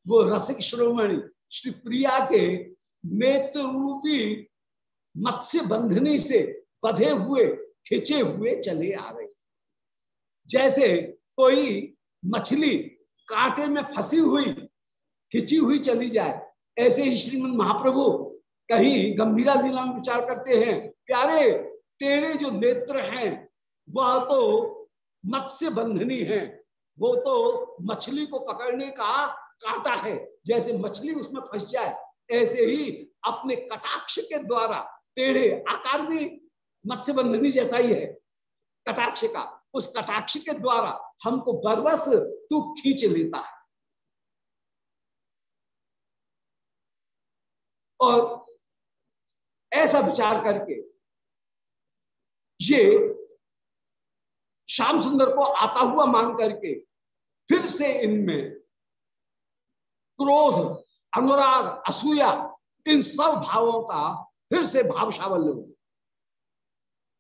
वो रसिक श्रोमणि श्री प्रिया के नेत्र रूपी मत्स्य बंधनी से बधे हुए, खिंचे हुए चले आ रहे जैसे कोई मछली कांटे में फंसी हुई, खिंची हुई चली जाए ऐसे ही श्रीमद महाप्रभु कहीं गंभीरा लीला में विचार करते हैं, प्यारे, तेरे जो नेत्र हैं, वह तो मत्स्य बंधनी है। वो तो मछली को पकड़ने का कांटा है। जैसे मछली उसमें फंस जाए, ऐसे ही अपने कटाक्ष के द्वारा टेढ़े आकार भी मत्स्य बंधनी जैसा ही है। कटाक्ष का, उस कटाक्ष के द्वारा हमको बरबस तू खींच लेता है। और ऐसा विचार करके ये श्याम सुंदर को आता हुआ मान करके फिर से इनमें क्रोध, अनुराग, असूया, इन सब भावों का फिर से भाव सावल्य हो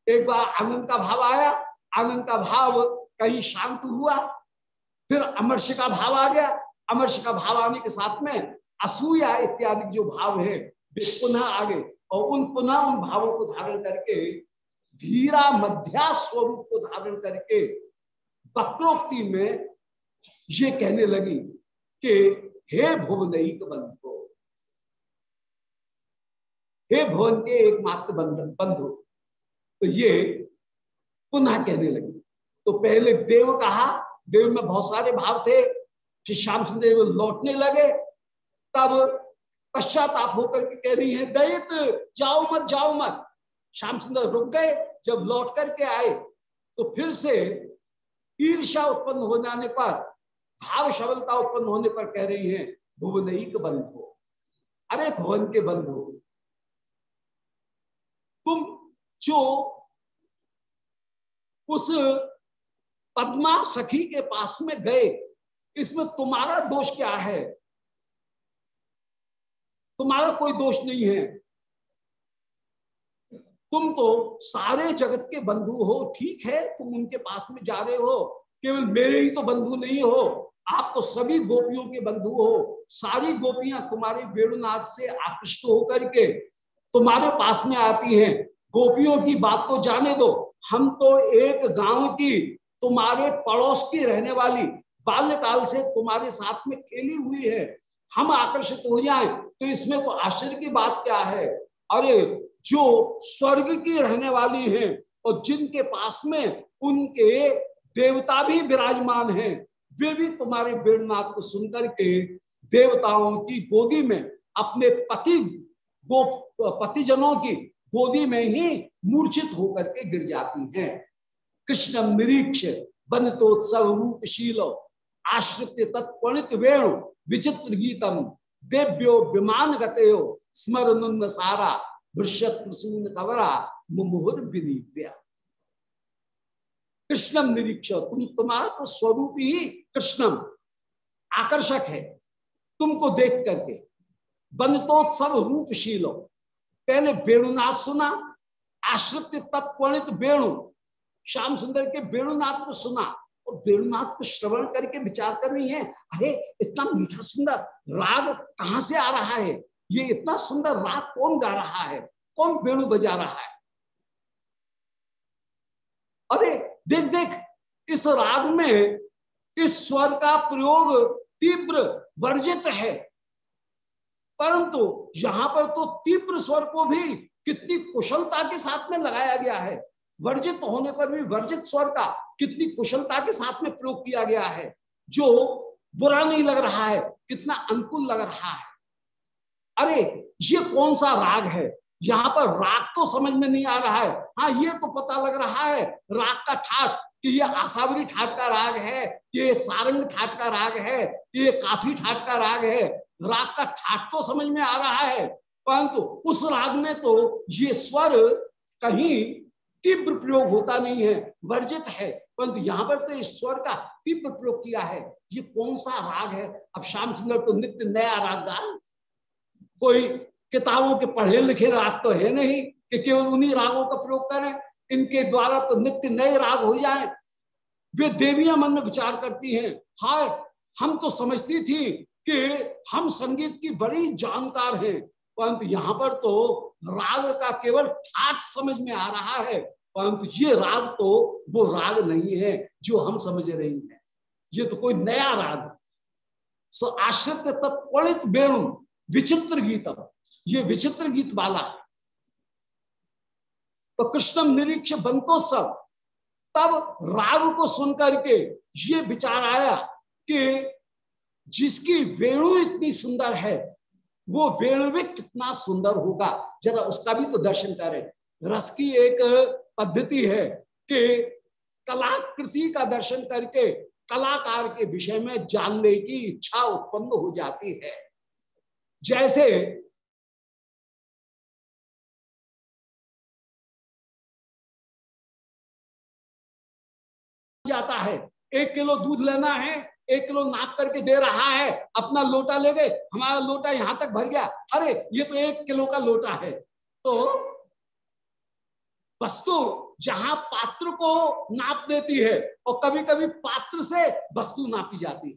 एक बार आनंद का भाव आया, आनंद का भाव कहीं शांत हुआ, फिर अमर्ष का भाव आ गया। अमर्ष का भाव आने के साथ में असूया इत्यादि जो भाव है, वे पुनः आ गए और उन पुनः उन भावों को धारण करके धीरा मध्या स्वरूप को धारण करके वक्रोक्ति में ये कहने लगी कि हे भुवनईक बंधु, हे भुवन के एकमात्र बंधन बंधु तो ये पुनः कहने लगी। तो पहले देव कहा, देव में बहुत सारे भाव थे, फिर श्याम सुंदर लौटने लगे तब पश्चाताप होकर के कह रही है, दयित, जाओ मत जाओ मत। श्याम सुंदर रुक गए। जब लौट करके आए तो फिर से ईर्षा उत्पन्न हो जाने पर भाव सबलता उत्पन्न होने पर कह रही है भुवनईक बंधु अरे, भवन के बंधु तुम जो उस पद्मा सखी के पास में गए, इसमें तुम्हारा दोष क्या है? तुम्हारा कोई दोष नहीं है। तुम तो सारे जगत के बंधु हो, ठीक है, तुम उनके पास में जा रहे हो, केवल मेरे ही तो बंधु नहीं हो, आप तो सभी गोपियों के बंधु हो, सारी गोपियाँ तुम्हारे वेणुनाथ से आकृष्ट होकर के तुम्हारे पास में आती हैं। गोपियों की बात तो जाने दो, हम तो एक गाँव की, तुम्हारे पड़ोस की रहने वाली, बाल्यकाल से तुम्हारे साथ में खेली हुई है। हम आकर्षित हो जाए तो इसमें तो आश्चर्य की बात क्या है? अरे, जो स्वर्ग की रहने वाली हैं और जिनके पास में उनके देवता भी विराजमान हैं, वे भी तुम्हारे वेणुनाथ को सुनकर के देवताओं की गोदी में अपने पति, गो, पतिजनों की गोदी में ही मूर्छित होकर के गिर जाती हैं। कृष्ण निरीक्ष बनतोत्सव रूपशीलो आश्रित तत्पणित वेणु विचित्र गीतम, देव्यो विमान गतयो स्मरण सारा भृष्यून कवरा मुहुर विनीव्या कृष्णम निरीक्ष, तुम तुम्हारा तो स्वरूप ही कृष्णम आकर्षक है, तुमको देख करके। बनतोत्सव रूपशीलो। पहले वेणुनाथ सुना, आश्रित तत्पणित वेणु। श्याम सुंदर के वेणुनाथ को सुना। और वेणुनाथ को श्रवण करके विचार कर रही है, अरे, इतना मीठा सुंदर राग कहाँ से आ रहा है? ये इतना सुंदर राग कौन गा रहा है? कौन वेणु बजा रहा है? अरे, देख देख, इस राग में इस स्वर का प्रयोग तीव्र वर्जित है। परंतु यहाँ पर तो तीव्र स्वर को भी कितनी कुशलता के साथ में लगाया गया है। वर्जित होने पर भी, वर्जित स्वर का कितनी कुशलता के साथ में प्रयोग किया गया है, जो बुरा नहीं लग रहा है, कितना अनुकूल लग रहा है। अरे, ये कौन सा राग है? यहाँ पर राग तो समझ में नहीं आ रहा है। हाँ ये तो पता लग रहा है, राग का ठाट, कि ये आसावरी ठाट का राग है, ये सारंग ठाट का राग है, ये काफ़ी ठाट का राग है। राग का ठाट तो समझ में आ रहा है, परंतु उस राग में तो ये स्वर कहीं तीव्र प्रयोग होता नहीं है, वर्जित है। परंतु यहाँ पर तो इस स्वर का तीव्र प्रयोग किया है। ये कौन सा राग है? अब श्याम सुंदर तो नित्य नया राग गान कोई किताबों के पढ़े लिखे राग तो है नहीं कि केवल उन्हीं रागों का प्रयोग करें। इनके द्वारा तो नित्य नए राग हो जाए। वे देवियाँ मन में विचार करती हैं, हाय, हम तो समझती थी कि हम संगीत की बड़ी जानकार हैं। परंतु यहाँ पर तो राग का केवल ठाट समझ में आ रहा है। परंतु ये राग तो वो राग नहीं है जो हम समझ रहे हैं। ये तो कोई नया राग। सो आश्रित तत्पणित वेणु, विचित्र गीतम। ये विचित्र गीत वाला। तो कृष्णम निरीक्ष बंतो सब तब राग को सुनकर के ये विचार आया कि जिसकी वेणु इतनी सुंदर है वो वेणु भी कितना सुंदर होगा। जरा उसका भी तो दर्शन करें। रस की एक पद्धति है कि कलाकृति का दर्शन करके कलाकार के विषय में जानने की इच्छा उत्पन्न हो जाती है। जैसे जाता है, एक किलो दूध लेना है एक किलो नाप करके दे रहा है, अपना लोटा ले गए, हमारा लोटा यहाँ तक भर गया। अरे, ये तो एक किलो का लोटा है। तो वस्तु जहाँ पात्र को नाप देती है और कभी कभी पात्र से वस्तु नापी जाती है।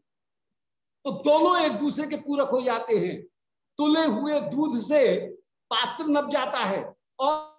तो दोनों एक दूसरे के पूरक हो जाते हैं। तुले हुए दूध से पात्र नप जाता है और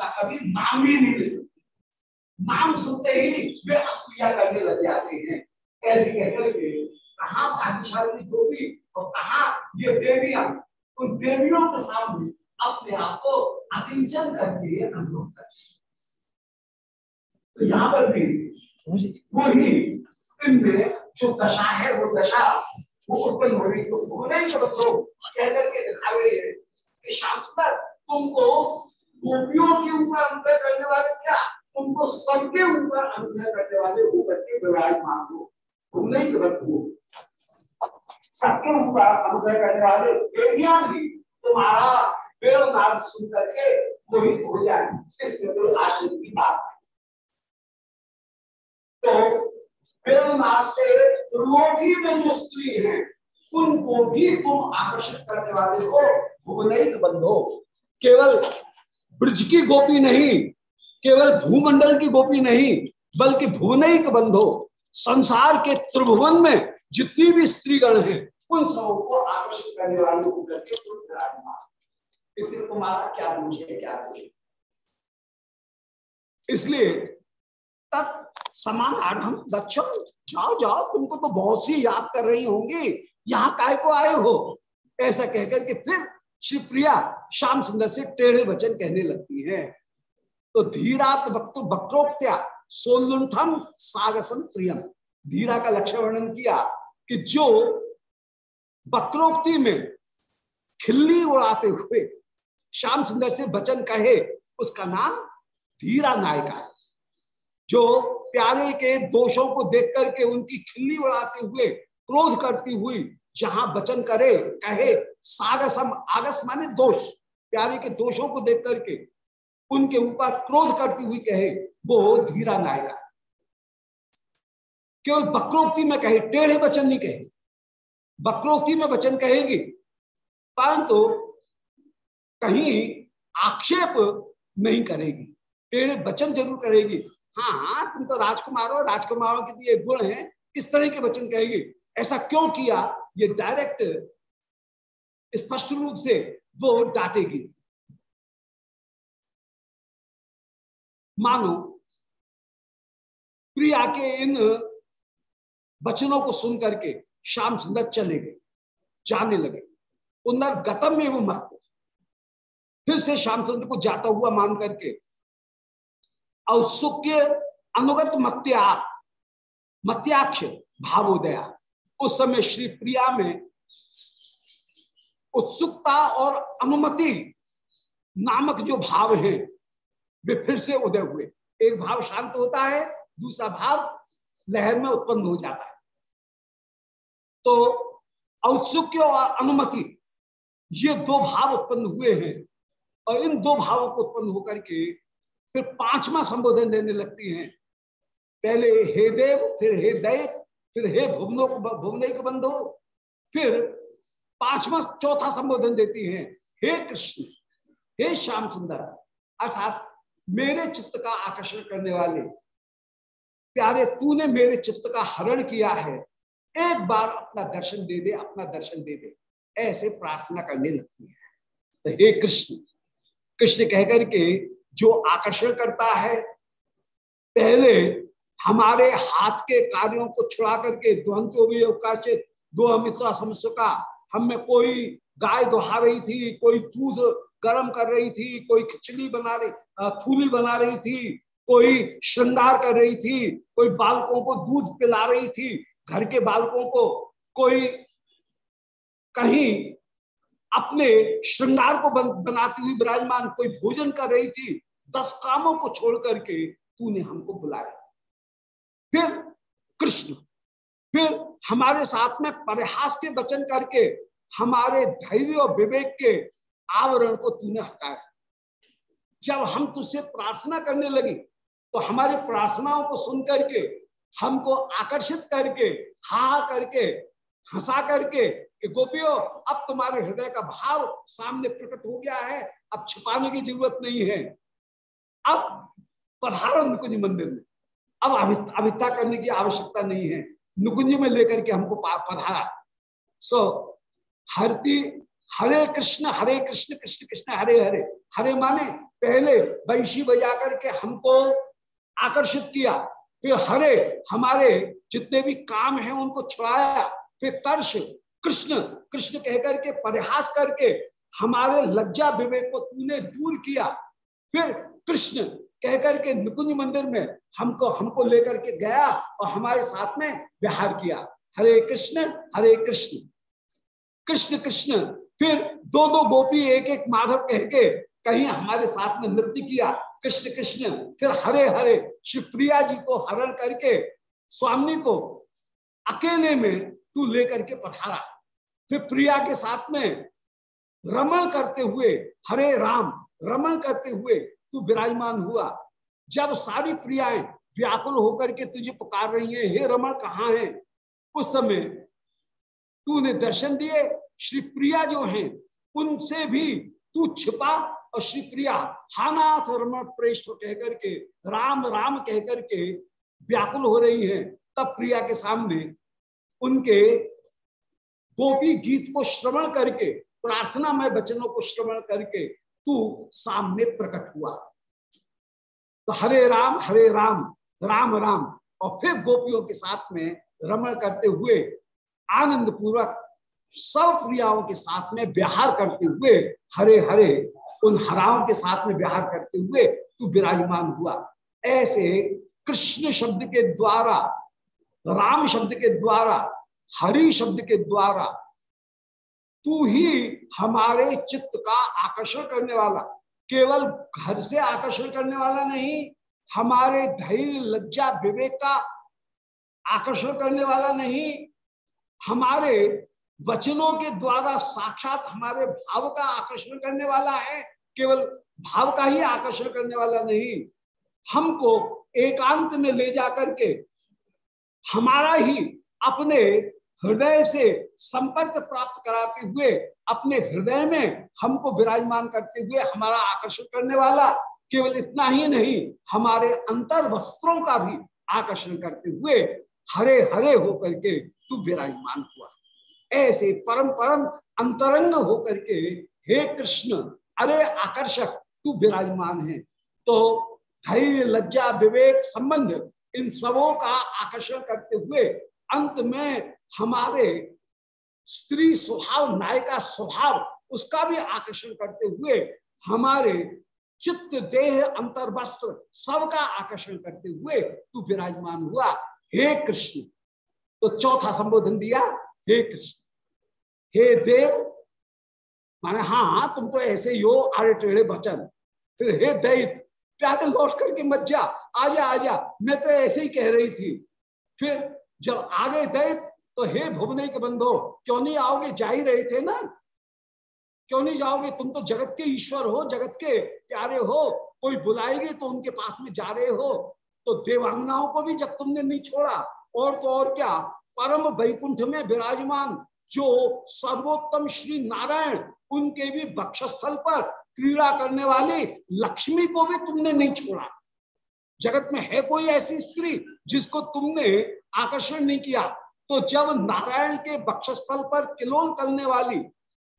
उसका कभी नाम ही नहीं ले सकते। नाम सुनते ही वे अस्क्रिया करने लग जाते हैं। ऐसे कहकर के कहा भाग्यशाली गोपी और कहा ये देवियाँ, उन देवियों के सामने अपने आप को अतिंचन करके अनुभव कर तो यहाँ पर भी वही इनमें जो दशा है, वो दशा, वो उत्पन्न हो रही तो होने ही बच्चों कह दिखा रहे हैं शास्त्र तुमको गोपियों के ऊपर अनुग्रह करने वाले क्या तुमको सबके ऊपर अनुग्रह करने वाले हो करके विराजमान हो तुम नहीं गलत हो सबके ऊपर अनुग्रह करने वाले देवियाँ भी तुम्हारा वेद नाम सुन करके मोहित हो जाए इसमें तो आश्चर्य की बात है तो से रोगी में जो स्त्री है, उनको भी तुम आकर्षित करने वाले हो। भुवनिक बंधो, केवल ब्रज की गोपी नहीं, केवल भूमंडल की गोपी नहीं, बल्कि भुवनिक बंधो, संसार के त्रिभुवन में जितनी भी स्त्रीगण है, उन सबों को आकर्षित करने वाले के इसलिए तुम्हारा क्या दोष है, क्या इसलिए समान आढ़ दक्षम जाओ जाओ, तुमको तो बहुत सी याद कर रही होंगी, यहाँ काय को आए हो? ऐसा कहकर के फिर श्री प्रिया श्याम सुंदर से टेढ़े वचन कहने लगती है। तो धीरात वक्त वक्रोक्त्या सोलुंठम सागसम प्रियम। धीरा का लक्ष्य वर्णन किया कि जो वक्रोक्ति में खिल्ली उड़ाते हुए श्याम सुंदर से वचन कहे, उसका नाम धीरा नायका है। जो प्यारे के दोषों को देख करके उनकी खिल्ली उड़ाते हुए क्रोध करती हुई जहाँ वचन करे, कहे, सागसम, आगस माने दोष, प्यारे के दोषों को देख करके, उनके ऊपर क्रोध करती हुई कहे, वो धीरा नायका। केवल बक्रोक्ति में कहे, टेढ़े वचन नहीं कहे। बक्रोक्ति में वचन कहेगी, परंतु कहीं आक्षेप नहीं करेगी। टेढ़े वचन ज़रूर करेगी। हाँ तुम तो राजकुमार हो, राजकुमारों के लिए गुण है, इस तरह के वचन कहेगी। ऐसा क्यों किया? ये डायरेक्ट स्पष्ट रूप से वो डांटेगी। मानो, प्रिया के इन वचनों को सुन करके श्याम सुंदर चले गए, जाने लगे। उन्नर गतम में वो मत फिर से श्याम सुंदर को जाता हुआ मान करके, औत्सुक्य अनुगत मत्या मत्याक्ष भावोदया। उस समय श्री प्रिया में उत्सुकता और अनुमति नामक जो भाव है, वे फिर से उदय हुए। एक भाव शांत होता है, दूसरा भाव लहर में उत्पन्न हो जाता है। तो औत्सुक्य और अनुमति, ये दो भाव उत्पन्न हुए हैं और इन दो भावों को उत्पन्न होकर के फिर पांचवा संबोधन देने लगती हैं। पहले हे देव, फिर हे दैत फिर हे भुवनो भुवनिक बंधु, फिर पांचवा चौथा संबोधन देती हैं, हे कृष्ण, हे श्याम सुंदर अर्थात मेरे चित्त का आकर्षण करने वाले, प्यारे, तूने मेरे चित्त का हरण किया है, एक बार अपना दर्शन दे दे, अपना दर्शन दे दे, ऐसे प्रार्थना करने लगती है। तो हे कृष्ण कृष्ण कहकर के जो आकर्षण करता है, पहले हमारे हाथ के कार्यों को छुड़ा करके दुहंतो भी अवकाशित दो अमित्रा समस्या का हम कोई गाय दोहा रही थी कोई दूध गर्म कर रही थी कोई खिचड़ी बना रही थूली बना रही थी कोई श्रृंगार कर रही थी कोई बालकों को दूध पिला रही थी घर के बालकों को कोई कहीं अपने श्रृंगार को बन, बनाती हुई विराजमान कोई भोजन कर रही थी दस कामों को छोड़ करके तूने हमको बुलाया। फिर कृष्ण, फिर हमारे साथ में परिहास के वचन करके, हमारे धैर्य और विवेक के आवरण को तूने हटाया। जब हम तुझसे प्रार्थना करने लगी तो हमारी प्रार्थनाओं को सुन करके हमको आकर्षित करके हा करके, हंसा करके कि गोपियों, अब तुम्हारे हृदय का भाव सामने प्रकट हो गया है, अब छिपाने की ज़रूरत नहीं है। अब पधारो नुकुंज मंदिर में। अब अभिता करने की आवश्यकता नहीं है। नुकुंज में लेकर के हमको पधारा। सो हरती, हरे कृष्ण हरे कृष्ण कृष्ण कृष्ण, हरे हरे। हरे माने पहले बंशी बजा करके हमको आकर्षित किया, फिर हरे, हमारे जितने भी काम हैं उनको छुड़ाया, फिर कर्ष कृष्ण कृष्ण कहकर के परिहास करके हमारे लज्जा विवेक को तूने दूर किया, फिर कृष्ण कहकर के निकुंज मंदिर में हमको हमको लेकर के गया और हमारे साथ में विहार किया। हरे कृष्ण हरे कृष्ण। कृष्ण कृष्ण। फिर दो दो गोपी एक एक माधव कह के कहीं हमारे साथ में नृत्य किया। कृष्ण कृष्ण। फिर हरे हरे। श्री प्रिया जी को हरण करके स्वामी को अकेले में तू लेकर के पधारा। फिर प्रिया के साथ में रमण करते हुए, हरे राम रमण करते हुए तू विराजमान हुआ। जब सारी प्रियाएँ व्याकुल होकर के तुझे पुकार रही हैं, हे रमण, कहाँ है? उस समय तूने दर्शन दिए। श्री प्रिया जो हैं, उनसे भी तू छिपा और श्री प्रिया हानाथ रमण प्रेष्ठ कह करके राम राम कह करके व्याकुल हो रही हैं। तब प्रिया के सामने उनके गोपी गीत को श्रवण करके प्रार्थना में वचनों को श्रवण करके तू सामने प्रकट हुआ। तो हरे राम हरे राम राम राम। और फिर गोपियों के साथ में रमण करते हुए आनंद पूर्वक सब प्रियाओं के साथ में विहार करते हुए हरे हरे, उन हराओं के साथ में विहार करते हुए तू विराजमान हुआ। ऐसे कृष्ण शब्द के द्वारा, राम शब्द के द्वारा, हरि शब्द के द्वारा तू ही हमारे चित्त का आकर्षण करने वाला। केवल घर से आकर्षण करने वाला नहीं, हमारे धैर्य, लज्जा, विवेक का आकर्षण करने वाला नहीं, हमारे वचनों के द्वारा साक्षात हमारे भाव का आकर्षण करने वाला है, केवल भाव का ही आकर्षण करने वाला नहीं। हमको एकांत में ले जाकर के हमारा ही अपने हृदय से संपर्क प्राप्त कराते हुए, अपने हृदय में हमको विराजमान करते हुए हमारा आकर्षण करने वाला केवल इतना ही नहीं, हमारे अंतर वस्त्रों का भी आकर्षण करते हुए हरे हरे होकर के तू विराजमान हुआ। ऐसे परम परम अंतरंग होकर के हे कृष्ण, अरे आकर्षक, तू विराजमान है। तो धैर्य, लज्जा, विवेक संबंध इन सबों का आकर्षण करते हुए अंत में हमारे स्त्री स्वभाव, नायिका स्वभाव, उसका भी आकर्षण करते हुए हमारे चित्त, देह अंतर वस्त्र सबका आकर्षण करते हुए तू विराजमान हुआ। हे कृष्ण तो चौथा संबोधन दिया, हे कृष्ण, हे देव, माने हाँ तुम तो ऐसे ही हो आड़े टेढ़े बचन। फिर हे दैत प्यारे लौट करके मत जा आजा आजा मैं तो ऐसे ही कह रही थी। फिर जब आगे दैत तो हे भुवने के बंधो, क्यों नहीं आओगे? जा ही रहे थे ना। क्यों नहीं जाओगे? तुम तो जगत के ईश्वर हो, जगत के प्यारे हो। कोई बुलाएगी तो उनके पास में जा रहे हो। तो देवांगनाओं को भी जब तुमने नहीं छोड़ा, और तो और क्या? परम वैकुंठ में विराजमान, जो सर्वोत्तम श्री नारायण, उनके भी बक्षस्थल पर क्रीड़ा करने वाली लक्ष्मी को भी तुमने नहीं छोड़ा। जगत में है कोई ऐसी स्त्री जिसको तुमने आकर्षण नहीं किया? तो जब नारायण के बक्षस्थल पर किलोल करने वाली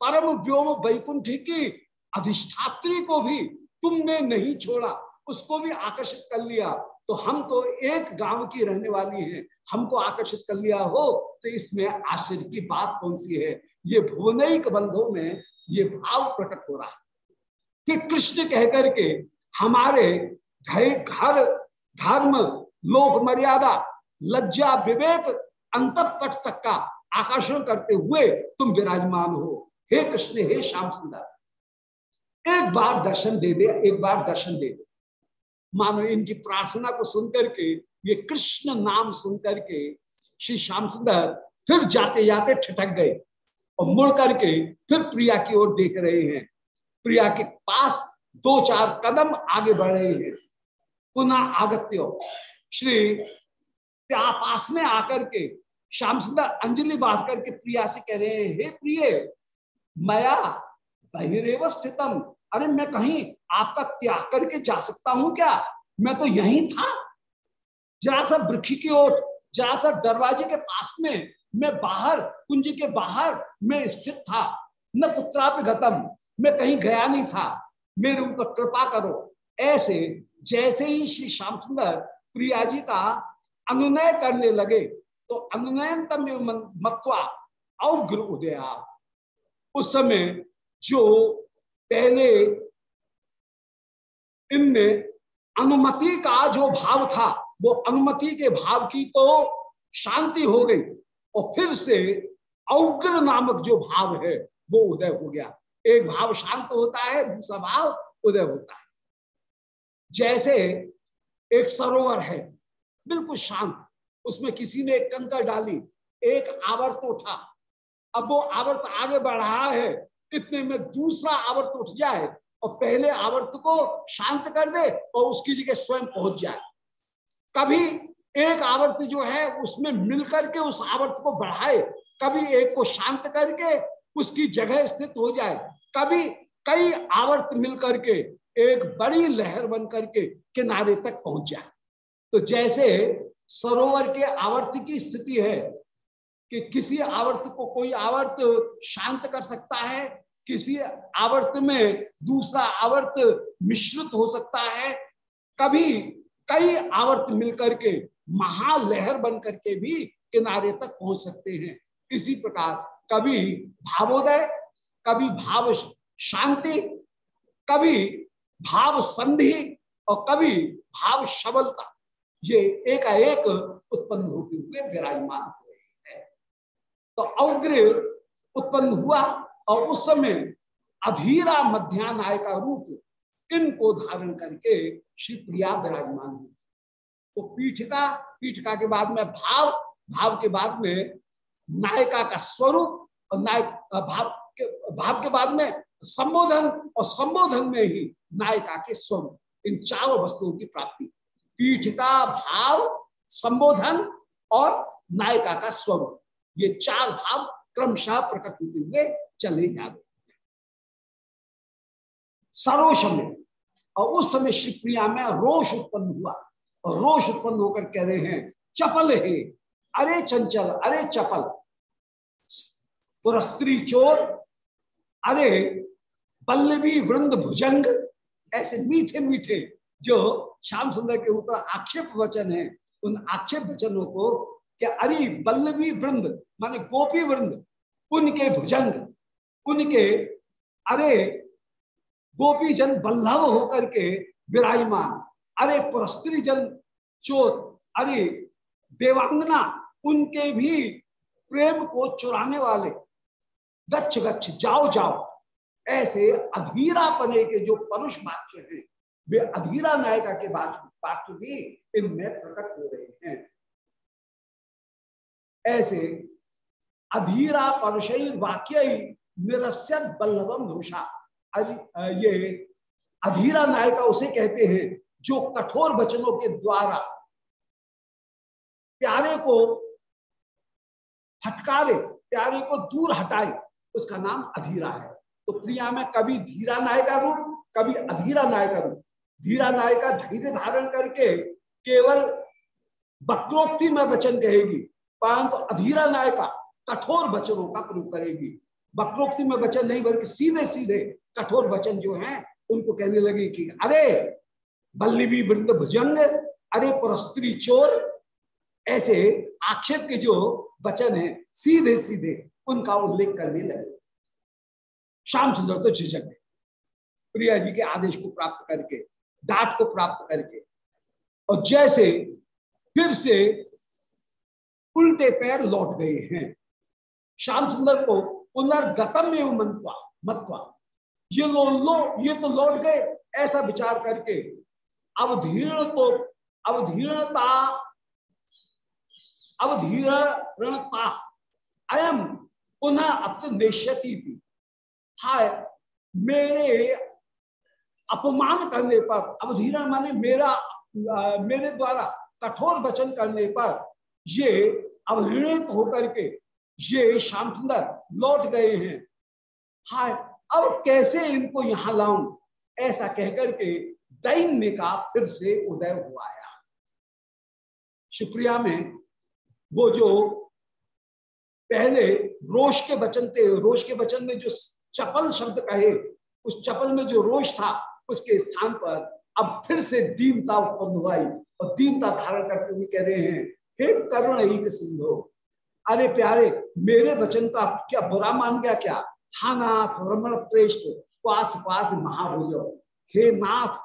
परम व्योम वैकुंठ की अधिष्ठात्री को भी तुमने नहीं छोड़ा, उसको भी आकर्षित कर लिया तो हम तो एक गाँव की रहने वाली हैं। हमको आकर्षित कर लिया हो तो इसमें आश्चर्य की बात कौन सी है? ये भुवनिक बंधों में ये भाव प्रकट हो रहा है फिर कृष्ण कह करके हमारे घर, धर्म, लोक मर्यादा, लज्जा, विवेक अंत कट तक का आकर्षण करते हुए तुम विराजमान हो। हे कृष्ण, हे श्याम सुंदर, एक बार दर्शन दे दे, एक बार दर्शन दे दे। मानो इनकी प्रार्थना को सुनकर के, ये कृष्ण नाम सुनकर के श्री श्याम सुंदर फिर जाते जाते ठिठक गए और मुड़ करके फिर प्रिया की ओर देख रहे हैं। प्रिया के पास दो चार कदम आगे बढ़ रहे हैं। पुनः आगत्य श्री पास में आकर के श्याम सुंदर, अंजलि बाँध करके प्रिया से कह रहे हैं, हे प्रिय, मया बहिरेव स्थितम। अरे, मैं कहीं आपका त्याग करके जा सकता हूँ क्या? मैं तो यहीं था। जरा सा वृक्ष की ओर, जरा सा दरवाजे के पास में, मैं बाहर, कुंज के बाहर, मैं स्थित था। न पुत्राप गतम, मैं कहीं गया नहीं था। मेरे ऊपर कृपा करो। ऐसे, जैसे ही श्री श्याम सुंदर प्रिया जी का अनुनय करने लगे तो अनुनयनतम मत्वा अग्र उदया उस समय जो पहले इनमें अनुमति का जो भाव था, वो अनुमति के भाव की तो शांति हो गई, और फिर से अग्र नामक जो भाव है, वो उदय हो गया। एक भाव शांत होता है, दूसरा भाव उदय होता है। जैसे एक सरोवर है, बिल्कुल शांत। उसमें किसी ने एक कंकर डाली, एक आवर्त उठा। अब वो आवर्त आगे बढ़ रहा है, इतने में दूसरा आवर्त उठ जाए और पहले आवर्त को शांत कर दे और उसकी जगह स्वयं पहुँच जाए। कभी एक आवर्त जो है, उसमें मिलकर के उस आवर्त को बढ़ाए, कभी एक को शांत करके उसकी जगह स्थित हो जाए, कभी कई आवर्त मिलकर के एक बड़ी लहर बन करके किनारे तक पहुँच जाए। तो जैसे सरोवर के आवर्त की स्थिति है कि किसी आवर्त को कोई आवर्त शांत कर सकता है, किसी आवर्त में दूसरा आवर्त मिश्रित हो सकता है। कभी कई आवर्त मिलकर के महालहर बन करके भी किनारे तक पहुँच सकते हैं। इसी प्रकार कभी भावोदय, कभी भाव शांति, कभी भाव संधि और कभी भाव शबलता ये एकाएक उत्पन्न होते हुए विराजमान हुए हैं। तो अग्र उत्पन्न हुआ और उस समय अधीरा मध्यान्ह का रूप इनको धारण करके श्री प्रिया विराजमान हुई। तो पीठिका पीठिका के बाद में भाव भाव के बाद में नायिका का स्वरूप और नायक भाव के भाव के बाद में संबोधन और संबोधन में ही नायिका के स्वरूप, इन चारों वस्तुओं की प्राप्ति पीठिका भाव, संबोधन और नायिका का स्वरूप। ये चार भाव क्रमशः प्रकट होते हुए चले जाते सरोष में, और उस समय श्री प्रिया में रोष उत्पन्न हुआ। और रोष उत्पन्न होकर कह रहे हैं, चपल है, अरे चंचल, अरे चपल पुरस्त्री चोर, अरे पल्लवी वृंद भुजंग, ऐसे मीठे मीठे जो श्याम सुंदर के ऊपर आक्षेप वचन है, उन आक्षेप वचनों को क्या अरे बल्लवी वृंद, माने गोपी वृंद, उनके भुजंग, उनके, अरे गोपी जन बल्लभ होकर के विराजमान, अरे पुरस्त्री जन चोर, अरे देवांगना, उनके भी प्रेम को चुराने वाले, गच्छ गच्छ जाओ जाओ, ऐसे अधीरा पने के जो परुष वाक्य हैं वे अधीरा नायिका के वाक्य भी इनमें प्रकट हो रहे हैं। ऐसे अधीरा परुष वाक्य निरस्य बल्लभम दोषा। ये अधीरा नायिका उसे कहते हैं जो कठोर वचनों के द्वारा प्यारे को हटकारे, प्यारे को दूर हटाए, उसका नाम अधीरा है। तो प्रिया में कभी धीरा नायिका रूप, कभी अधीरा नायिका रूप। धीरा नायिका धैर्य धारण करके केवल वक्रोक्ति में वचन कहेगी, परंतु अधीरा नायिका कठोर वचनों का प्रयोग करेगी। वक्रोक्ति में वचन नहीं, बल्कि सीधे सीधे कठोर वचन जो हैं, उनको कहने लगे कि, अरे बल्लभी वृंद भुजंग, अरे पुरस्त्री चोर, ऐसे आक्षेप के जो वचन है सीधे सीधे उनका उल्लेख करने लगे। श्याम सुंदर तो झिझक प्रिया जी के आदेश को प्राप्त करके डांट को प्राप्त करके। और जैसे फिर से उल्टे पैर लौट गए हैं। श्याम सुंदर को पुनर्गतम में मंत्वा, मतवा। ये लो लो, ये तो लौट गए, ऐसा विचार करके अवधीर्ण तो अवधीर्णता, अवधीरणता अयम पुनः अत्यशती थी। हाय, मेरे अपमान करने पर अवधीरण माने मेरा आ, मेरे द्वारा कठोर वचन करने पर ये अवहीणित होकर के ये श्याम सुंदर लौट गए हैं। हाय अब कैसे इनको यहाँ लाऊं? ऐसा कहकर के दैन्य का फिर से उदय हुआ आया। शिवप्रिया में वो जो पहले रोष के वचन थे रोष के वचन में जो चपल शब्द कहे उस चपल में जो रोष था उसके स्थान पर अब फिर से दीनता उत्पन्न हुआ और दीनता धारण करते हुए कह रहे हैं, हे करुण एक सिंधु, अरे प्यारे, मेरे वचन का क्या बुरा मान गया क्या? हा नाथ रमण श्रेष्ठ, पास पास महाभुज हे नाथ,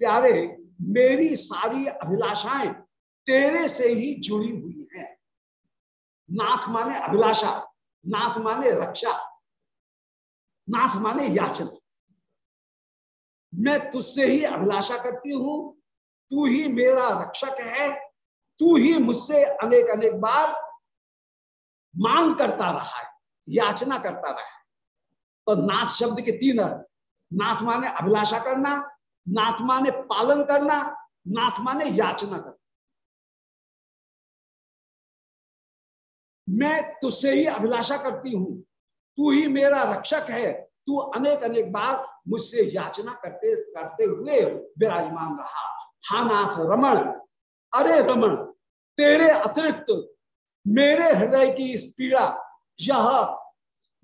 प्यारे, मेरी सारी अभिलाषाएँ तेरे से ही जुड़ी हुई हैं। नाथ माने अभिलाषा, नाथ माने रक्षा, नाथ माने याचना। मैं तुझसे ही अभिलाषा करती हूँ। तू ही मेरा रक्षक है। तू ही मुझसे अनेक अनेक बार मांग करता रहा है, याचना करता रहा है। तो नाथ शब्द के तीन अर्थ, नाथ माने अभिलाषा करना, नाथ माने पालन करना, नाथ माने याचना करना। मैं तुझसे ही अभिलाषा करती हूँ। तू ही मेरा रक्षक है। तू अनेक अनेक बार मुझसे याचना करते करते हुए विराजमान रहा। हा नाथ रमण, अरे रमण, तेरे अतिरिक्त मेरे हृदय की इस पीड़ा, यह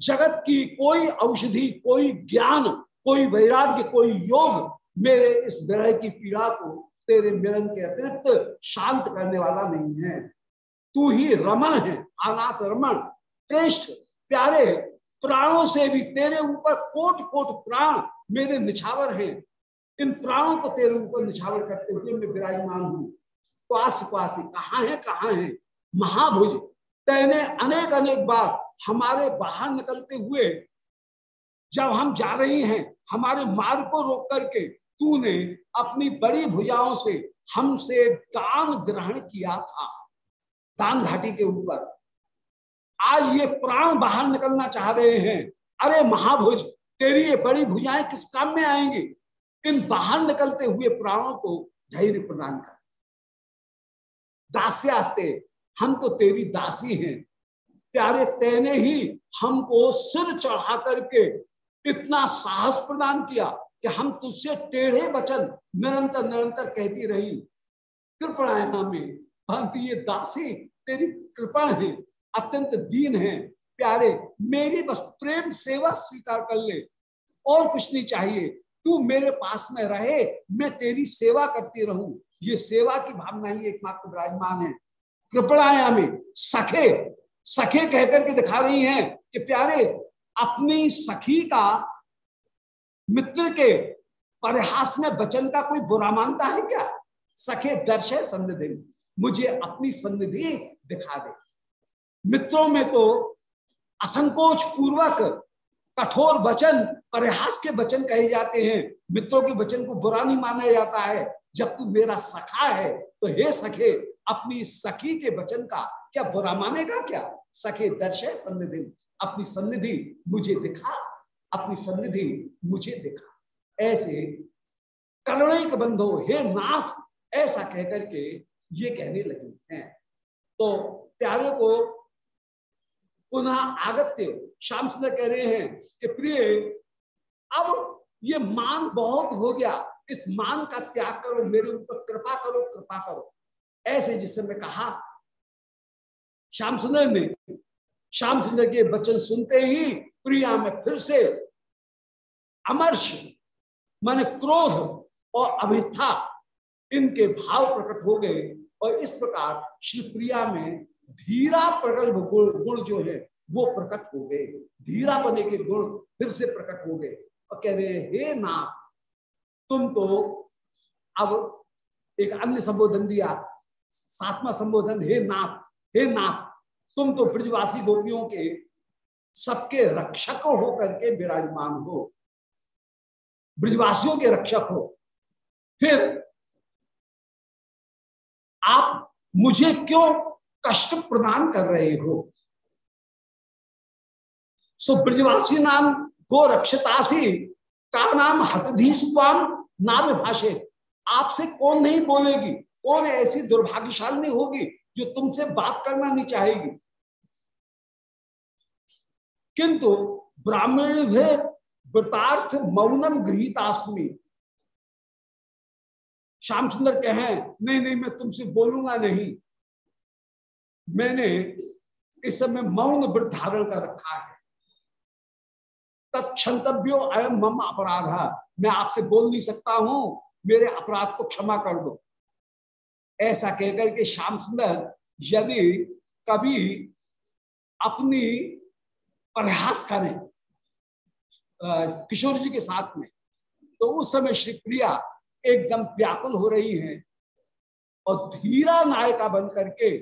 जगत की कोई औषधि, कोई ज्ञान, कोई वैराग्य, कोई योग मेरे इस विरह की पीड़ा को तेरे मिलन के अतिरिक्त शांत करने वाला नहीं है। तू ही रमण है अनाथ रमण, श्रेष्ठ, प्यारे प्राणों से भी, तेरे ऊपर कोट कोट प्राण मेरे निछावर हैं। इन प्राणों को तेरे ऊपर निछावर करते हुए मैं विराजमान हूँ। पास पास कहा है कहा है? महाभुज, तेने अनेक अनेक बार हमारे बाहर निकलते हुए, जब हम जा रही हैं, हमारे मार्ग को रोक करके, तूने अपनी बड़ी भुजाओं से हमसे दान ग्रहण किया था। दान घाटी के ऊपर आज ये प्राण बाहर निकलना चाह रहे हैं। अरे महाभुज, तेरी ये बड़ी भुजाएँ किस काम में आएँगी? इन बाहर निकलते हुए प्राणों को धैर्य प्रदान कर। दास्यास्ते हम तो तेरी दासी हैं। प्यारे तेने ही हमको सिर चढ़ा करके इतना साहस प्रदान किया कि हम तुझसे टेढ़े वचन निरंतर निरंतर कहती रही। कृपणाया में भांति ये दासी तेरी कृपण है। अत्यंत दीन है, प्यारे, मेरी बस प्रेम सेवा स्वीकार कर ले। और कुछ नहीं चाहिए। तू मेरे पास में रहे, मैं तेरी सेवा करती रहूँ। ये सेवा की भावना ही एकमात्र विराजमान है। कृपणाया में सखे सखे कहकर के दिखा रही हैं कि प्यारे, अपनी सखी का मित्र के परिहास में वचन का कोई बुरा मानता है क्या? सखे दर्शे सन्निधि। मुझे अपनी सन्निधि दिखा दे। मित्रों में तो असंकोच पूर्वक कठोर वचन, परिहास के वचन कहे जाते हैं। मित्रों के वचन को बुरा नहीं माना जाता है। जब तू मेरा सखा है तो हे सखे, अपनी सखी के वचन का क्या बुरा मानेगा क्या? सखे दर्शय सन्निधि। अपनी सन्निधि मुझे दिखा। अपनी सन्निधि मुझे दिखा। ऐसे करुणिक बंधो, हे नाथ, ऐसा कहकर के ये कहने लगी हैं। तो प्यारे को पुनः आगत्य। श्याम सुंदर कह रहे हैं कि प्रिय, अब ये मान बहुत हो गया। इस मान का त्याग करो, मेरे ऊपर कृपा करो कृपा करो। ऐसे जिस समय कहा श्याम सुंदर ने श्याम सुंदर के वचन सुनते ही प्रिया में फिर से अमर्ष, मन क्रोध और अभिथा इनके भाव प्रकट हो गए। और इस प्रकार श्री प्रिया में धीरा प्रकल्प गुण गुण जो है, वो प्रकट हो गए। धीरा बने के गुण फिर से प्रकट हो गए। और कह रहे हे नाथ, तुम तो अब एक अन्य संबोधन दिया। सातवा संबोधन, हे नाथ हे नाथ, तुम तो ब्रजवासी गोपियों के सबके रक्षक होकर के विराजमान हो। ब्रजवासियों के रक्षक हो। फिर आप मुझे क्यों कष्ट प्रदान कर रहे हो। सो ब्रजवासी नाम गो रक्षतासी का नाम हतधी स्वाम, नाम भाषे। आपसे कौन नहीं बोलेगी? कौन ऐसी दुर्भाग्यशाली होगी जो तुमसे बात करना नहीं चाहेगी? किंतु ब्राह्मण वृतार्थ मौनम गृहितास्मी। श्याम सुंदर कहें, नहीं नहीं, मैं तुमसे बोलूँगा नहीं। मैंने इस समय मौन व्रत धारण कर रखा है। तत्क्षंतव्यो अयम मम अपराध। मैं आपसे बोल नहीं सकता हूँ, मेरे अपराध को क्षमा कर दो। ऐसा कहकर के श्याम सुंदर, यदि कभी अपनी प्रयास करें किशोर जी के साथ में तो उस समय श्री प्रिया एकदम व्याकुल हो रही हैं और धीरा नायिका बन करके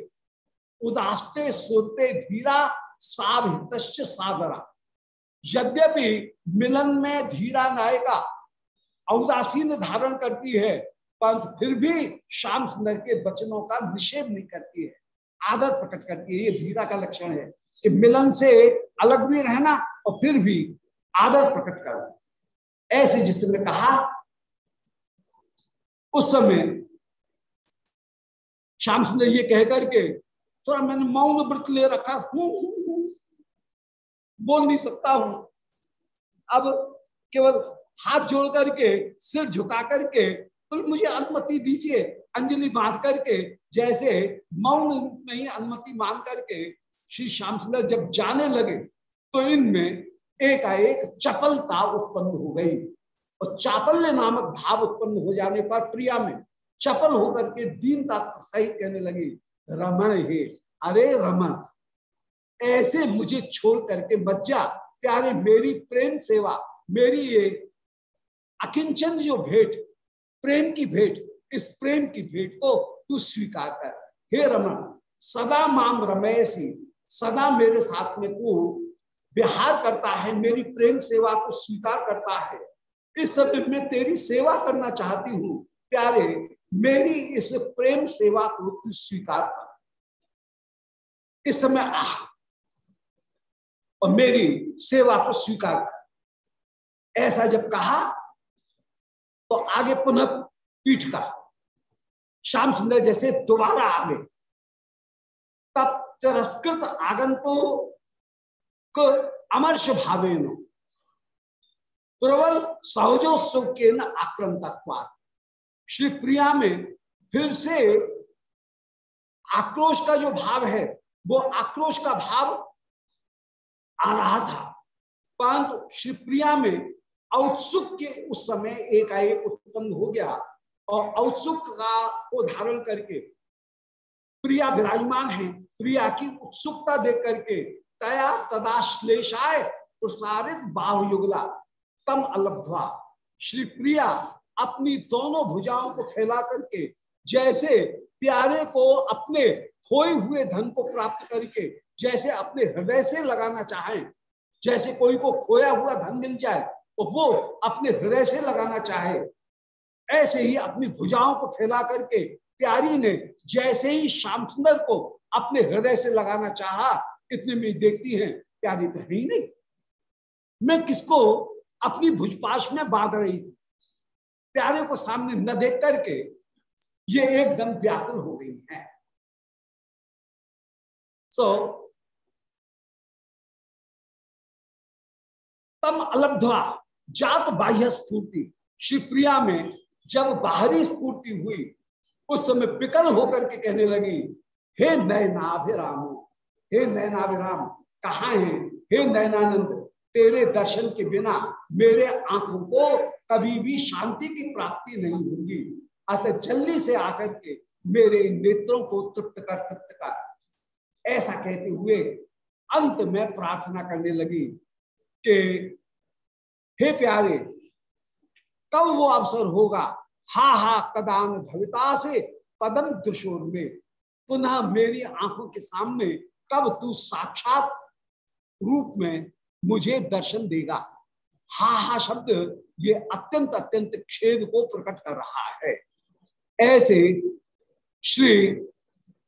उदासते सुरते धीरा साभित सागरा। यद्यपि मिलन में धीरा नायिका औदासीन धारण करती है, परंतु फिर भी श्याम सुंदर के वचनों का निषेध नहीं करती है। आदत प्रकट करती है, ये धीरा का लक्षण है कि मिलन से अलग भी रहना और फिर भी आदत प्रकट करना। ऐसे जिसने कहा, उस समय श्याम सुंदर ये कह करके थोड़ा मैंने मौन व्रत ले रखा हूँ बोल नहीं सकता हूँ। अब केवल हाथ जोड़ करके, सिर झुका करके तो मुझे अनुमति दीजिए, अंजलि बाँध करके, जैसे मौन में ही अनुमति मांग करके श्री श्याम सुंदर जब जाने लगे तो इनमें एकाएक चपलता उत्पन्न हो गई। और चापल्य नामक भाव उत्पन्न हो जाने पर प्रिया में चपल होकर के दीनता सही कहने लगी। रमण हे। अरे रमन ऐसे मुझे छोड़ करके जा। प्यारे, मेरी प्रेम सेवा, मेरी ये अकिंचन जो भेंट, प्रेम की भेंट, इस प्रेम की भेंट को तू स्वीकार कर। हे रमन सदा माम रमेशी सदा मेरे साथ में तू विहार करता है, मेरी प्रेम सेवा को स्वीकार करता है। इस समय में तेरी सेवा करना चाहती हूँ। प्यारे मेरी इस प्रेम सेवा को स्वीकार कर इस समय आह। और मेरी सेवा को स्वीकार कर ऐसा जब कहा तो आगे पुनः पीठ का श्याम सुंदर जैसे दोबारा आ गए। तब तिरस्कृत आगंतो अमर्ष भावे प्रबल सहजोत्सव के न आक्रम आक्रमता श्री प्रिया में फिर से आक्रोश का जो भाव है, वो आक्रोश का भाव आ रहा था। परंतु श्री प्रिया में औत्सुक के उस समय एकाएक उत्पन्न हो गया और औत्सुक का को धारण करके प्रिया विराजमान है। प्रिया की उत्सुकता देख करके तया तदाश्लेषाय प्रसारित बाहु युगला तम अलब्धवा। श्री प्रिया अपनी दोनों भुजाओं को फैला करके, जैसे प्यारे को अपने खोए हुए धन को प्राप्त करके, जैसे अपने हृदय से लगाना चाहे, जैसे कोई को खोया हुआ धन मिल जाए तो वो अपने हृदय से लगाना चाहे। ऐसे ही अपनी भुजाओं को फैला करके प्यारी ने जैसे ही श्याम सुंदर को अपने हृदय से लगाना चाहा, इतने में देखती हैं, प्यारी तो है ही नहीं। मैं किसको अपनी भुजपाश में बाँध रही थी प्यारे को सामने न देख करके ये एकदम व्याकुल हो गई है। सो so, तम अलब्धवा जात बाह्य स्फूर्ति। श्री प्रिया में जब बाहरी स्फूर्ति हुई उस समय विकल होकर के कहने लगी हे नयनाभिराम हे नयनाभिराम कहा है? हे नयनानंद तेरे दर्शन के बिना मेरे आँखों को कभी भी शांति की प्राप्ति नहीं होगी। अतः जल्दी से आकर के मेरे नेत्रों को तृप्त कर तृप्त कर। ऐसा कहते हुए अंत में प्रार्थना करने लगी कि, हे प्यारे, कब वो अवसर होगा? हा हा, कदान भविता से पदम दृशोर में। पुनः मेरी आँखों के सामने कब तू साक्षात रूप में मुझे दर्शन देगा। हा हा शब्द ये अत्यंत अत्यंत खेद को प्रकट कर रहा है। ऐसे श्री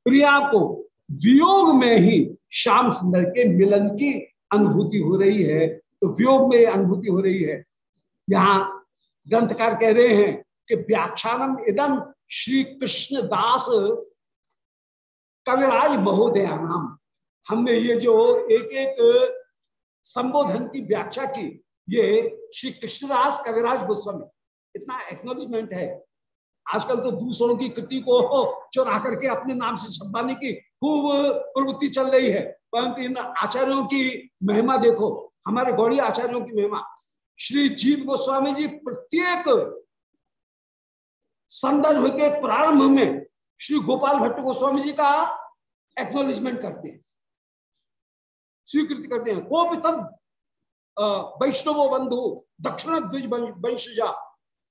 प्रिया को वियोग में ही श्याम सुंदर के मिलन की अनुभूति हो रही है। तो वियोग में अनुभूति हो रही है। यहाँ ग्रंथकार कह रहे हैं कि व्याख्यानम इदम श्री कृष्ण दास कविराज महोदया नाम हमने ये जो एक एक संबोधन की व्याख्या की, ये श्री कृष्णदास कविराज गोस्वामी। इतना एक्नोलिजमेंट है। आजकल तो दूसरों की कृति को चुरा करके अपने नाम से छपवाने की खूब प्रवृत्ति चल रही है। परंतु इन आचार्यों की महिमा देखो, हमारे गौड़ी आचार्यों की महिमा। श्री जीव गोस्वामी जी प्रत्येक संदर्भ के प्रारंभ में श्री गोपाल भट्ट गोस्वामी जी का एक्नोलेजमेंट करते हैं। स्वीकृति करते हैं। को भी तद वैष्णव बंधु दक्षिण द्विज वंशजा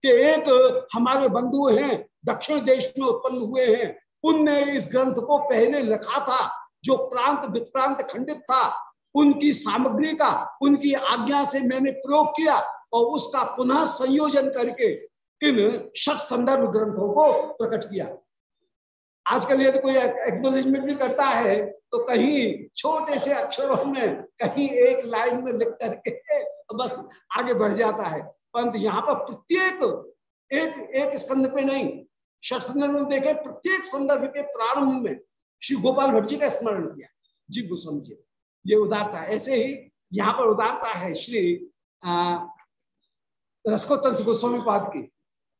के एक हमारे बंधु हैं, दक्षिण देश में उत्पन्न हुए हैं। उनने इस ग्रंथ को पहले लिखा था, जो प्रांत, विप्रांत खंडित था। उनकी सामग्री का, उनकी आज्ञा से मैंने प्रयोग किया और उसका पुनः संयोजन करके इन शत संदर्भ ग्रंथों को प्रकट किया। आजकल यदि कोई एक्नोलेजमेंट भी करता है तो कहीं छोटे से अक्षरों में, कहीं एक लाइन में लिख करके बस आगे बढ़ जाता है। परंतु यहाँ पर प्रत्येक एक एक स्कंद पे नहीं षठ संदर्भ में देखे, प्रत्येक संदर्भ के प्रारंभ में श्री गोपाल भट्ट जी का स्मरण किया। जी गोस्वामी जी ये उदारता, ऐसे ही यहाँ पर उदारता है श्री रसकोत्तर गोस्वामी पाद की।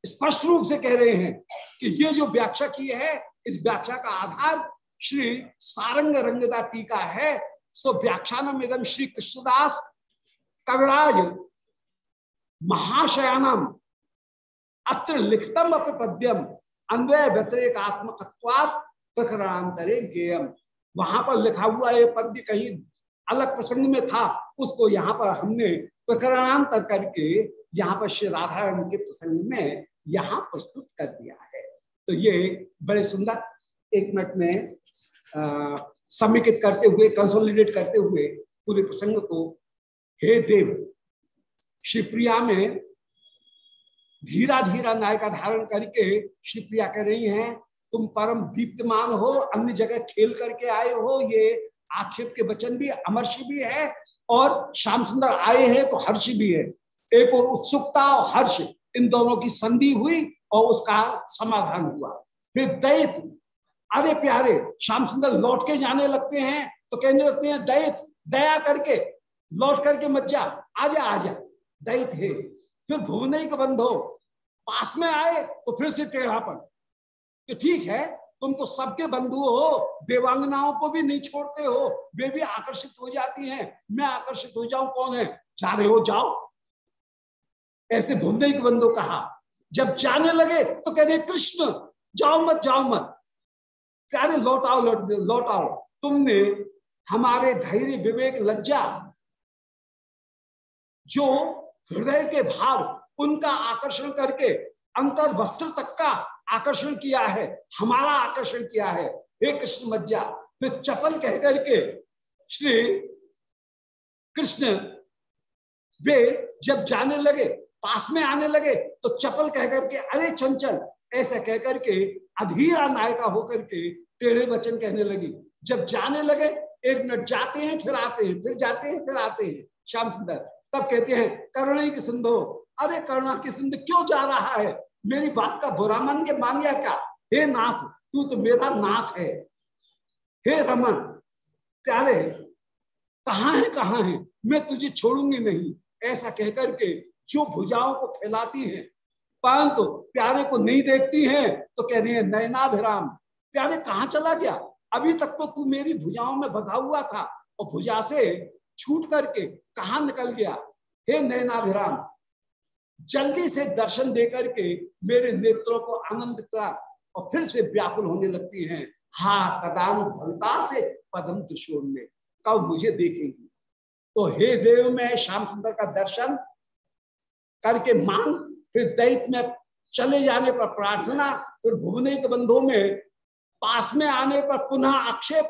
स्पष्ट रूप से कह रहे हैं कि ये जो व्याख्या की है इस व्याख्या का आधार श्री सारंग रंगदा टीका है। सो व्याख्यान इदम श्री कृष्णदास कविराज महाशयानम अत्र लिखतम पद्यम, अन्वय व्यतिरेक आत्मकत्वात प्रकरणांतरे गेयम वहाँ पर लिखा हुआ ये पद्य कहीं अलग प्रसंग में था, उसको यहाँ पर हमने प्रकरणांतर करके यहाँ पर श्री राधा के प्रसंग में यहाँ प्रस्तुत कर दिया है। तो ये बड़े सुंदर एक मिनट में समेकित करते हुए कंसोलिडेट करते हुए पूरे प्रसंग को, हे देव शिवप्रिया में धीरा धीरा नायिका धारण करके शिवप्रिया कह रही हैं, तुम परम दीप्तमान हो, अन्य जगह खेल करके आए हो, ये आक्षेप के वचन भी, अमर्ष भी है, और श्याम सुंदर आए हैं तो हर्ष भी है। एक और उत्सुकता और हर्ष इन दोनों की संधि हुई और उसका समाधान हुआ। फिर दैत, अरे प्यारे, श्याम सुंदर लौट के जाने लगते हैं तो कहने लगते हैं, दैत, दया करके, लौट करके मत जा, आजा आजा। दैत है। फिर भुवने के बंधो, पास में आए तो फिर से टेढ़ापन। तो ठीक है, तुम तो सबके बंधु हो, देवांगनाओं को भी नहीं छोड़ते हो, वे भी आकर्षित हो जाती हैं। मैं आकर्षित हो जाऊँ, कौन है? जा रहे हो, जाओ। ऐसे भुवने के बंधु कहा जब जाने लगे तो कह रहे कृष्ण, जाओ मत जाओ मत। प्यारे लौट आओ, लौट लौट आओ। तुमने हमारे धैर्य, विवेक, लज्जा जो हृदय के भाव, उनका आकर्षण करके अंतर वस्त्र तक का आकर्षण किया है, हमारा आकर्षण किया है। हे कृष्ण मज्जा फिर चपल कह करके श्री कृष्ण, वे जब जाने लगे पास में आने लगे तो चपल कह करके, अरे चंचल, ऐसा कहकर के अधीरा नायका होकर के टेढ़े वचन कहने लगी। जब जाने लगे, एक मिनट जाते हैं, फिर आते हैं, फिर जाते हैं, फिर आते हैं। श्याम सुंदर तब कहते हैं, करुणी की सिंधु, अरे करुणा की सिंधु क्यों जा रहा है? मेरी बात का बुरा मन के मान गया क्या? हे नाथ, तू तो मेरा नाथ है। हे रमन, प्यारे, कहा है कहा है? मैं तुझे छोड़ूँगी नहीं। ऐसा कहकर के जो भुजाओं को फैलाती है, परंतु प्यारे को नहीं देखती हैं तो कह रही है, नयनाभिराम, प्यारे कहाँ चला गया? अभी तक तो तू मेरी भुजाओं में बधा हुआ था और भुजा से छूट करके कहा निकल गया? हे नयनाभिराम, जल्दी से दर्शन दे करके मेरे नेत्रों को आनंदता और फिर से व्याकुल होने लगती हैं। हा कदान भलता से पदम त्रिशूल में। कब मुझे देखेंगी? तो हे देव, में श्याम सुंदर का दर्शन करके मांग, फिर दैत में चले जाने पर प्रार्थना, फिर भुवने के बंधुओं में, पास में आने पर पुनः आक्षेप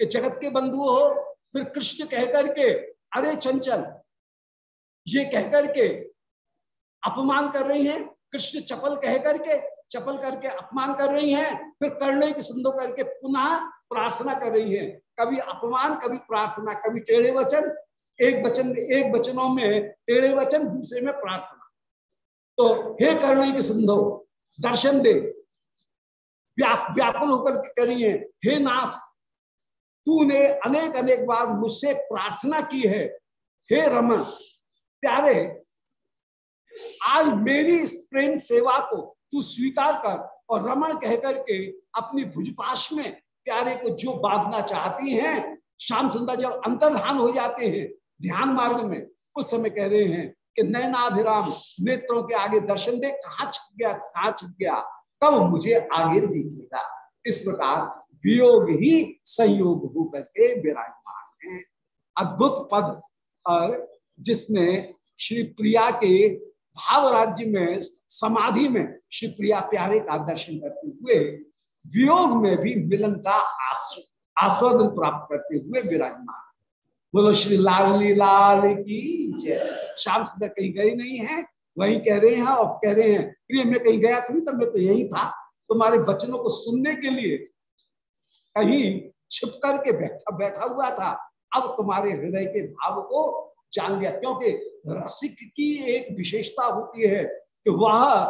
के जगत के बंधु हो, फिर कृष्ण कह करके अरे चंचल, ये कह करके अपमान कर रही हैं? कृष्ण चपल कह करके चपल करके अपमान कर रही हैं, फिर करने की सुंदो करके पुनः प्रार्थना कर रही हैं। कभी अपमान, कभी प्रार्थना, कभी टेढ़े वचन एक वचन, एक वचनों में टेढ़े वचन दूसरे में प्रार्थना। तो हे करने की सुंदो दर्शन दे। व्याकुल होकर करिए। हे नाथ, तूने अनेक अनेक बार मुझसे प्रार्थना की है। हे रमन, प्यारे, आज मेरी इस प्रेम सेवा को तू स्वीकार कर और रमन कहकर के अपनी भुजपाश में प्यारे को जो बांधना चाहती हैं, श्याम सुंदर जब अंतर्धान हो जाते हैं। ध्यान मार्ग में उस समय कह रहे हैं कि नैनाभिराम नेत्रों के आगे दर्शन दे, कहा छुप गया, कहा छुप गया? तब मुझे आगे दिखेगा इस प्रकार वियोग ही संयोग होकर के विराजमान है। अद्भुत पद, और जिसमें श्री प्रिया के भाव राज्य में, समाधि में श्री प्रिया प्यारे का दर्शन करते हुए, वियोग में भी मिलन का आस्वादन प्राप्त करते हुए विराजमान बोलो, श्री लाली लाल की जय। श्याम सुंदर कहीं गए नहीं है, वही कह रहे हैं और कह रहे हैं प्रिय मैं कहीं गया था तब मैं तो यही था। तुम्हारे वचनों को सुनने के लिए कहीं छिप करके बैठा बैठा हुआ था। अब तुम्हारे हृदय के भाव को जान लिया क्योंकि रसिक की एक विशेषता होती है कि वह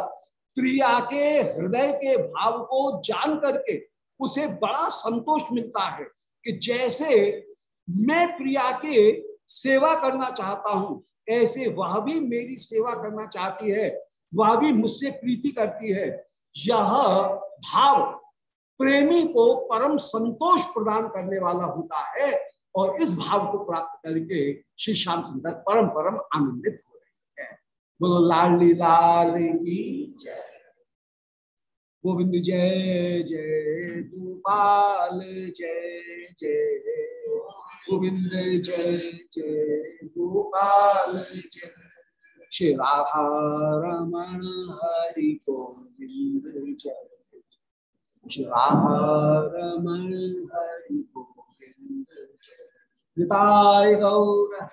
प्रिया के हृदय के भाव को जान करके उसे बड़ा संतोष मिलता है कि जैसे मैं प्रिया के सेवा करना चाहता हूँ। ऐसे वह भी मेरी सेवा करना चाहती है, वह भी मुझसे प्रीति करती है। यह भाव प्रेमी को परम संतोष प्रदान करने वाला होता है और इस भाव को प्राप्त करके श्री श्याम सुंदर परम परम आनंदित हो रहे हैं। बोलो, लाली लाल की जय। गोविंद जय जय, गोपाल जय जय। गोविंद जय जय गोपाल जय। श्री राधा रमण हरि गोविंद जय। श्री राधा रमण हरि गोविंद जय। गौर